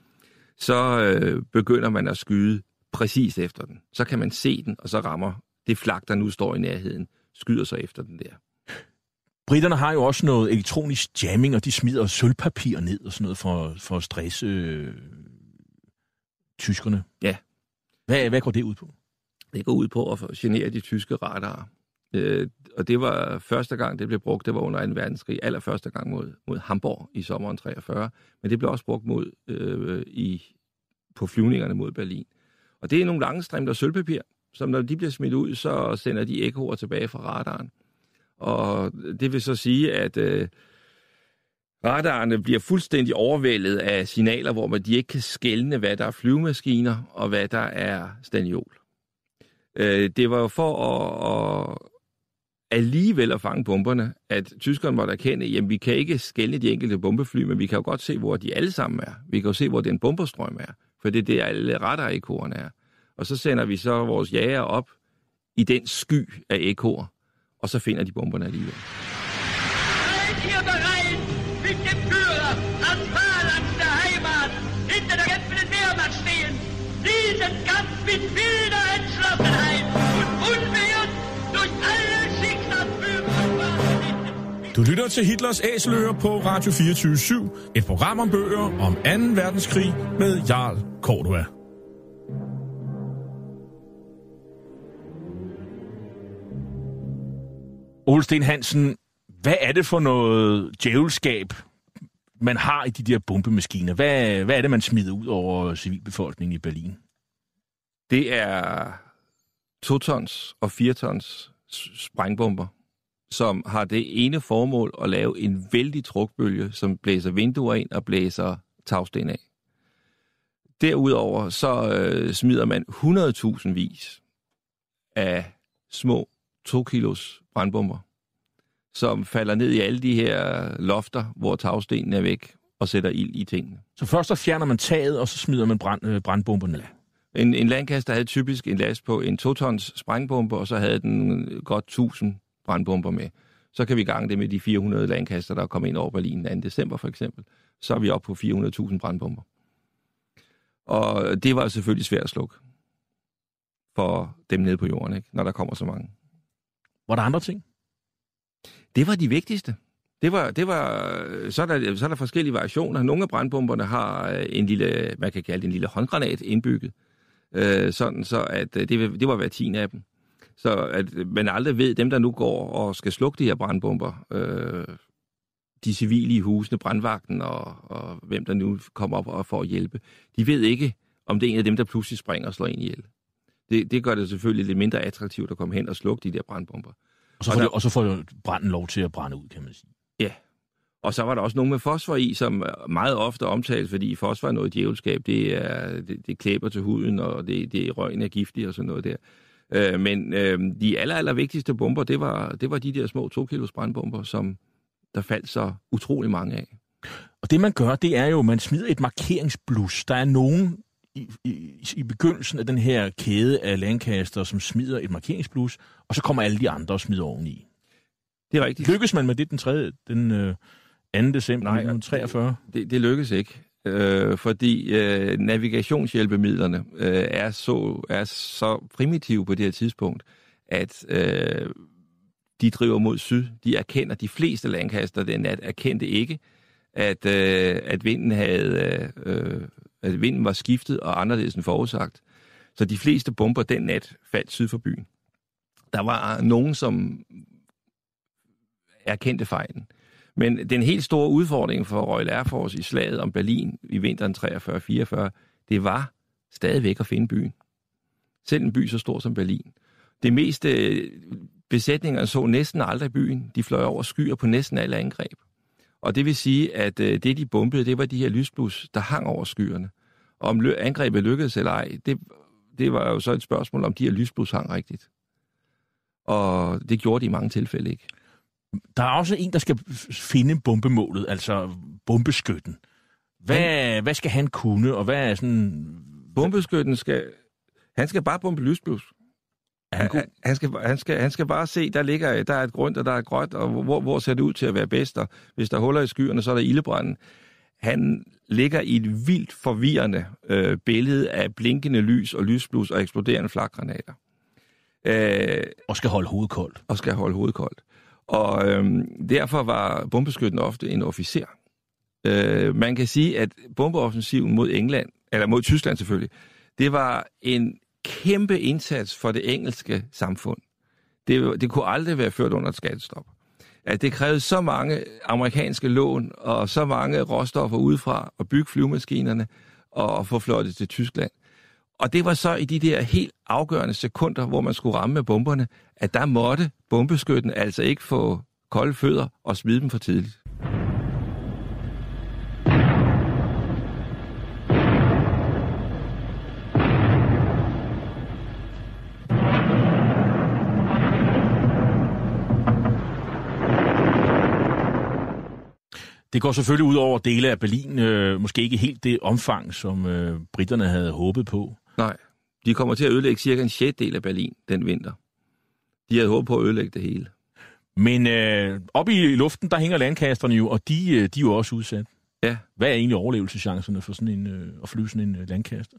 så øh, begynder man at skyde præcis efter den. Så kan man se den, og så rammer det flak, der nu står i nærheden, skyder sig efter den der. Britterne har jo også noget elektronisk jamming, og de smider sølvpapir ned og sådan noget for, for at stresse øh, tyskerne. Ja. Hvad, hvad går det ud på? Det går ud på at genere de tyske radarer. Øh, og det var første gang, det blev brugt, det var under 2. verdenskrig, allerførste gang mod, mod Hamburg i sommeren 43, men det blev også brugt mod, øh, i, på flyvningerne mod Berlin. Og det er nogle lange strimler sølvpapir, som når de bliver smidt ud, så sender de ekkoer tilbage fra radaren. Og det vil så sige, at øh, radarerne bliver fuldstændig overvældet af signaler, hvor man de ikke kan skelne, hvad der er flyvemaskiner og hvad der er staniol. Øh, det var jo for at, at alligevel at fange bomberne, at tyskerne måtte erkende, at vi kan ikke skælne de enkelte bombefly, men vi kan jo godt se, hvor de alle sammen er. Vi kan jo se, hvor den bomberstrøm er, for det er det, alle radarekoerne er. Og så sender vi så vores jager op i den sky af ekor, og så finder de bomberne alligevel. Du lytter til Hitlers Æseløer på Radio 24 et program om bøger om 2. verdenskrig med Jarl Cordua. Ole Sten Hansen, hvad er det for noget djævelskab, man har i de der bombemaskiner? Hvad, hvad er det, man smider ud over civilbefolkningen i Berlin? Det er 2 tons og 4 tons sprængbomber, som har det ene formål at lave en vældig trukbølge, som blæser vinduer ind og blæser tagsten af. Derudover så øh, smider man 100.000 vis af små 2 kilos brandbomber, som falder ned i alle de her lofter, hvor tagstenen er væk, og sætter ild i tingene. Så først så fjerner man taget, og så smider man brand, øh, brandbomber ned. En, en landkaster havde typisk en last på en 2-tons sprængbombe, og så havde den godt 1000 brandbomber med. Så kan vi gange det med de 400 landkaster, der kom ind over Berlin den 2. december for eksempel. Så er vi oppe på 400.000 brandbomber. Og det var selvfølgelig svært at slukke for dem nede på jorden, ikke? når der kommer så mange. Var der andre ting? Det var de vigtigste. Det var, det var, øh, så, er der, så er der forskellige variationer. Nogle af brandbomberne har øh, en lille, man kan kalde det en lille håndgranat indbygget. Øh, sådan så, at øh, det, det var hver tiende af dem. Så at man aldrig ved, dem der nu går og skal slukke de her brandbomber, øh, de civile i husene, brandvagten og, og hvem der nu kommer op og får hjælpe, de ved ikke, om det er en af dem, der pludselig springer og slår ind ihjel. Det, det gør det selvfølgelig lidt mindre attraktivt at komme hen og slukke de der brandbomber. Og så, får og, der, og så får branden lov til at brænde ud, kan man sige. Ja, og så var der også nogle med fosfor i, som meget ofte omtales, fordi fosfor er noget djævelskab. Det, er, det, det klæber til huden, og det, det røgen er giftig og sådan noget der. Øh, men øh, de aller, aller vigtigste bomber, det var, det var de der små 2 kilos brandbomber, som der faldt så utrolig mange af. Og det man gør, det er jo, at man smider et markeringsblus. Der er nogen i, i, i begyndelsen af den her kæde af landkaster, som smider et markeringsblus, og så kommer alle de andre og smider oveni. Det er rigtigt. Lykkes man med det den, 3. den øh, 2. december 1943? Det, det lykkes ikke, øh, fordi øh, navigationshjælpemidlerne øh, er, så, er så primitive på det her tidspunkt, at øh, de driver mod syd. De erkender, de fleste landkaster den nat erkendte ikke, at, øh, at vinden havde øh, at vinden var skiftet og anderledes end forudsagt. Så de fleste bomber den nat faldt syd for byen. Der var nogen, som erkendte fejlen. Men den helt store udfordring for Royal Air Force i slaget om Berlin i vinteren 43-44, det var stadigvæk at finde byen. Selv en by så stor som Berlin. Det meste øh, besætninger så næsten aldrig byen. De fløj over skyer på næsten alle angreb. Og det vil sige, at øh, det, de bombede, det var de her lysblus, der hang over skyerne. Og om angrebet lykkedes eller ej, det, det var jo så et spørgsmål, om de her lysblus hang rigtigt. Og det gjorde de i mange tilfælde ikke. Der er også en, der skal finde bombemålet, altså bombeskytten. Hvad, hvad skal han kunne, og hvad er sådan... Bombeskytten skal... Han skal bare bombe lysblus. Han, han, han, skal, han, skal, han skal bare se, der ligger der er et grønt, og der er et grønt, og hvor, hvor ser det ud til at være bedst, og hvis der er huller i skyerne, så er der ildebranden. Han ligger i et vildt forvirrende øh, billede af blinkende lys og lysblus og eksploderende flakgranater. Øh, og skal holde hovedet koldt. Og skal holde hovedet koldt. Og øh, derfor var bombeskytten ofte en officer. Øh, man kan sige, at bombeoffensiven mod England, eller mod Tyskland selvfølgelig, det var en kæmpe indsats for det engelske samfund. Det, det kunne aldrig være ført under et skattestop. At det krævede så mange amerikanske lån og så mange råstoffer udefra at bygge flyvemaskinerne og få flottet til Tyskland. Og det var så i de der helt afgørende sekunder, hvor man skulle ramme med bomberne, at der måtte bombeskytten altså ikke få kolde fødder og smide dem for tidligt. Det går selvfølgelig ud over dele af Berlin. Øh, måske ikke helt det omfang, som øh, britterne havde håbet på. Nej, de kommer til at ødelægge cirka en del af Berlin den vinter. De havde håbet på at ødelægge det hele. Men øh, oppe i luften, der hænger landkasterne jo, og de, øh, de er jo også udsat. Ja. Hvad er egentlig overlevelseschancerne for sådan en, øh, at flyve sådan en øh, landkaster?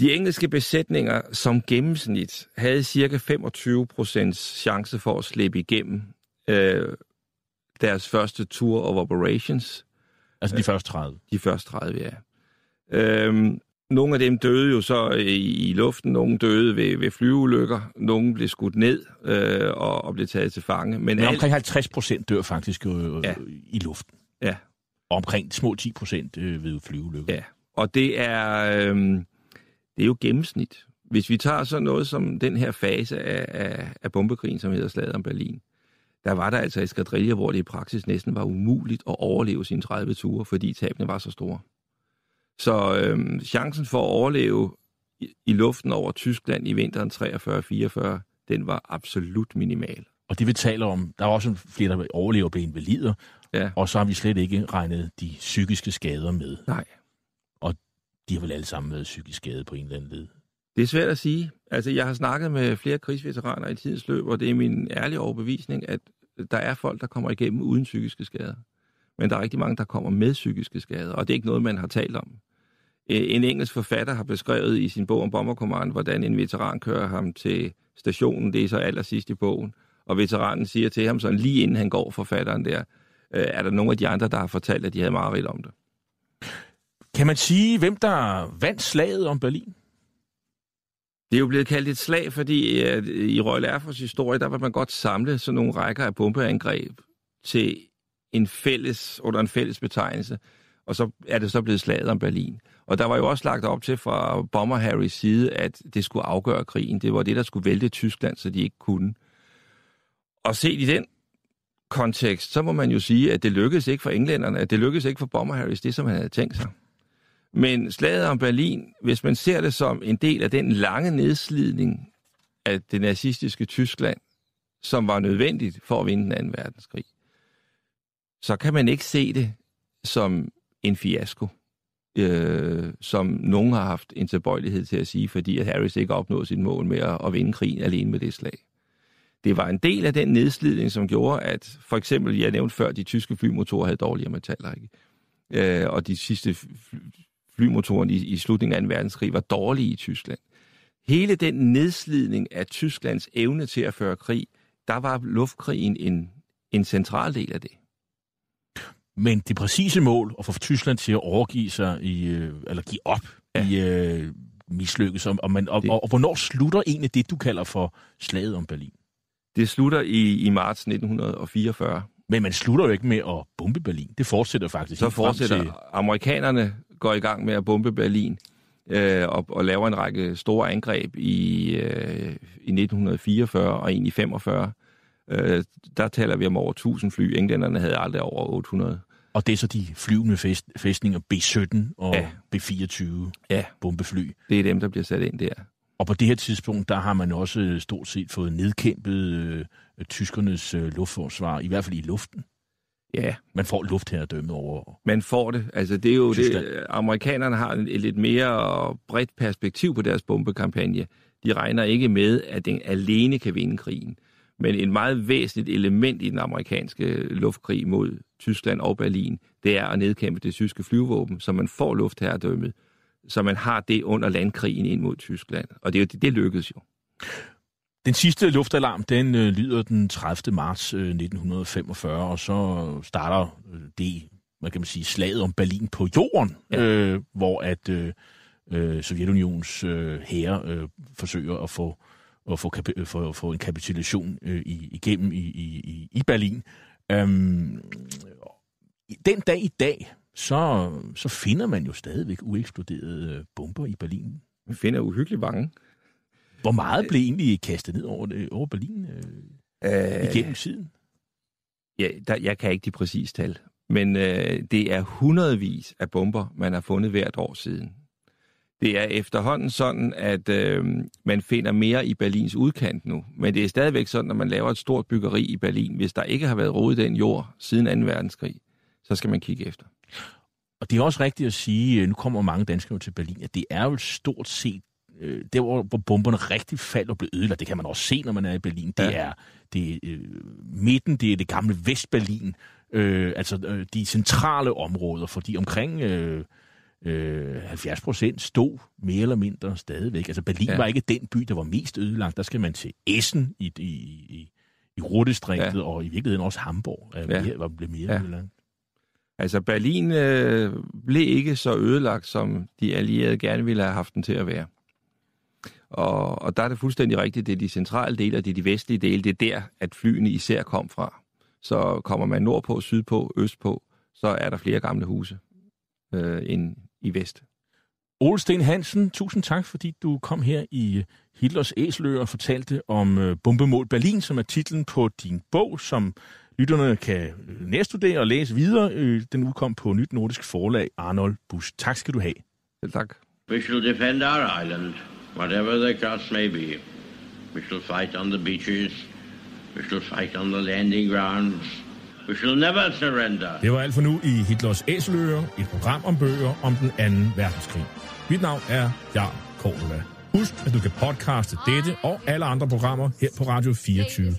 De engelske besætninger som gennemsnit havde cirka 25 procents chance for at slippe igennem øh, deres første tour of operations. Altså de første 30? De første 30, ja. Øhm, nogle af dem døde jo så i, i luften, nogle døde ved, ved flyveulykker, nogle blev skudt ned øh, og, og blev taget til fange. Men, Men omkring 50 procent dør faktisk øh, ja. i luften. Ja. Og omkring små 10 procent øh, ved flyveulykker. Ja, og det er, øh, det er jo gennemsnit. Hvis vi tager så noget som den her fase af, af, af bombekrigen, som hedder Slaget om Berlin, der var der altså eskadriller, hvor det i praksis næsten var umuligt at overleve sine 30 ture, fordi tabene var så store. Så øhm, chancen for at overleve i, i luften over Tyskland i vinteren 43-44, den var absolut minimal. Og det vi taler om, der er også flere, der overlever på invalider, ja. og så har vi slet ikke regnet de psykiske skader med. Nej. Og de har vel alle sammen været psykisk skade på en eller anden led. Det er svært at sige. Altså, jeg har snakket med flere krigsveteraner i tidens løb, og det er min ærlige overbevisning, at der er folk, der kommer igennem uden psykiske skader. Men der er rigtig mange, der kommer med psykiske skader, og det er ikke noget, man har talt om. En engelsk forfatter har beskrevet i sin bog om bomberkommand, hvordan en veteran kører ham til stationen, det er så allersidst i bogen, og veteranen siger til ham sådan lige inden han går, forfatteren der, er der nogle af de andre, der har fortalt, at de havde meget om det. Kan man sige, hvem der vandt slaget om Berlin? Det er jo blevet kaldt et slag, fordi at i Royal Air Force historie, der vil man godt samle sådan nogle rækker af bombeangreb til en fælles, under en fælles betegnelse. Og så er det så blevet slaget om Berlin. Og der var jo også lagt op til fra Bomber Harrys side, at det skulle afgøre krigen. Det var det, der skulle vælte Tyskland, så de ikke kunne. Og set i den kontekst, så må man jo sige, at det lykkedes ikke for englænderne, at det lykkedes ikke for Bomber Harris, det som han havde tænkt sig. Men slaget om Berlin, hvis man ser det som en del af den lange nedslidning af det nazistiske Tyskland, som var nødvendigt for at vinde den 2. verdenskrig, så kan man ikke se det som en fiasko, øh, som nogen har haft en tilbøjelighed til at sige, fordi at Harris ikke opnåede sit mål med at, at vinde krigen alene med det slag. Det var en del af den nedslidning, som gjorde, at for eksempel, jeg nævnte før, de tyske flymotorer havde dårligere metaller, ikke? Øh, og de sidste flymotoren i, i slutningen af 2. verdenskrig var dårlige i Tyskland. Hele den nedslidning af Tysklands evne til at føre krig, der var luftkrigen en, en central del af det. Men det præcise mål at få Tyskland til at overgive sig i, øh, eller give op ja. i øh, mislykkes, og, og, man, og, og, og hvornår slutter egentlig det, du kalder for slaget om Berlin? Det slutter i, i marts 1944. Men man slutter jo ikke med at bombe Berlin. Det fortsætter faktisk. Så fortsætter til... amerikanerne går i gang med at bombe Berlin øh, og, og laver en række store angreb i, øh, i 1944 og i 45. Øh, der taler vi om over 1000 fly. Englænderne havde aldrig over 800. Og det er så de flyvende fest, fæstninger B-17 og ja. B-24 ja. bombefly. Det er dem, der bliver sat ind der. Og på det her tidspunkt, der har man også stort set fået nedkæmpet øh, tyskernes øh, luftforsvar, i hvert fald i luften. Ja, Man får luftherredømme over... man får det. Altså, det er jo Tyskland. det, amerikanerne har et lidt mere bredt perspektiv på deres bombekampagne. De regner ikke med, at den alene kan vinde krigen. Men et meget væsentligt element i den amerikanske luftkrig mod Tyskland og Berlin, det er at nedkæmpe det tyske flyvåben, så man får luftherredømmet, så man har det under landkrigen ind mod Tyskland. Og det, er jo- det lykkedes jo. Den sidste luftalarm, den øh, lyder den 30. marts øh, 1945, og så starter øh, det, hvad kan man sige, slaget om Berlin på jorden, ja. Øh, hvor at øh, øh, Sovjetunionens øh, herre øh, forsøger at få at få, kapi- få, få en kapitulation øh, i, igennem i, i, i- Berlin. Øhm, den dag i dag, så, så finder man jo stadigvæk ueksploderede øh, bomber i Berlin. Vi finder uhyggeligt mange. Hvor meget blev egentlig kastet ned over, det, over Berlin øh, Øh, igennem tiden? Ja, der, jeg kan ikke de præcise tal, men øh, det er hundredvis af bomber, man har fundet hvert år siden. Det er efterhånden sådan, at øh, man finder mere i Berlins udkant nu, men det er stadigvæk sådan, når man laver et stort byggeri i Berlin, hvis der ikke har været rodet den jord siden 2. verdenskrig, så skal man kigge efter. Og det er også rigtigt at sige, øh, nu kommer mange danskere til Berlin, at det er jo stort set øh, der, hvor, hvor bomberne rigtig faldt og blev ødelagt. Det kan man også se, når man er i Berlin. Det Ja. er, det øh, midten, det er det gamle Vestberlin, øh, altså øh, de centrale områder, fordi omkring øh, øh, 70 procent stod mere eller mindre stadigvæk. Altså Berlin ja. Var ikke den by, der var mest ødelagt. Der skal man til Essen i, i, i, i Rudestrækket, ja. Ja. og i virkeligheden også Hamburg er Ja. mere, var blev mere Ja. ødelagt. Altså Berlin øh, blev ikke så ødelagt, som de allierede gerne ville have haft den til at være. Og, og der er det fuldstændig rigtigt, det er de centrale dele, og det er de vestlige dele, det er der, at flyene især kom fra. Så kommer man nordpå, sydpå, østpå, så er der flere gamle huse øh, end i vest. Ole Sten Hansen, tusind tak, fordi du kom her i øh, Hitlers Æseløer og fortalte om øh, Bombemål Berlin, som er titlen på din bog, som lytterne kan øh, nærstudere og læse videre. Øh, Den udkom på Nyt Nordisk Forlag Arnold Busch. Tak skal du have. Selv tak. We shall defend our island, whatever the cost may be. We shall fight on the beaches. We shall fight on the landing grounds. We shall never surrender. Det var alt for nu i Hitlers Æseløer, et program om bøger om den anden verdenskrig. Mit navn er Jarl Cordova. Husk, at du kan podcaste dette og alle andre programmer her på Radio 24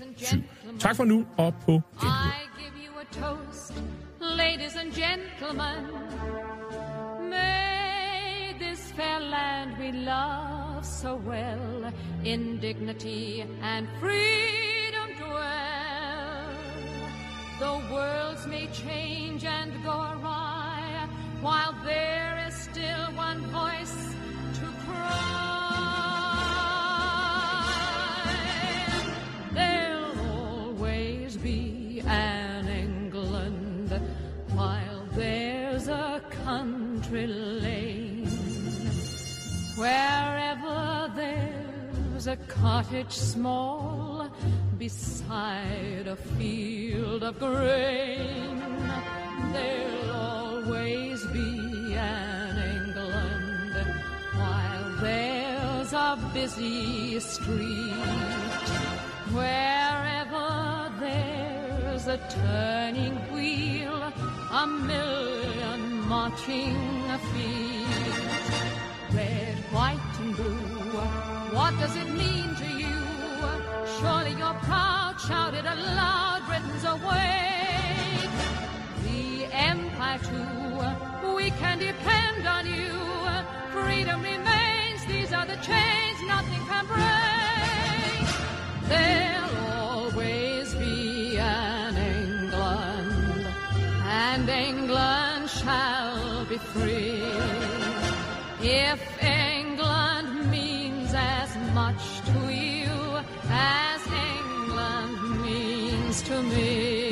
Tak for nu, og på genhør. I give you a toast, ladies and gentlemen. May this fair land we love so well in dignity and freedom dwell. The worlds may change and go awry, while there is still one voice to cry. There'll always be an England while there's a country lane. Wherever there's a cottage small beside a field of grain, there'll always be an England while there's a busy street. Wherever there's a turning wheel, a million marching feet. Red, white, what does it mean to you? Surely you're proud, shout it aloud, Britain's awake. The Empire too, we can depend on you. Freedom remains, these are the chains nothing can break. There'll always be an England, and England shall be free. If much to you as England means to me.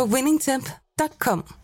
på winningtemp.com.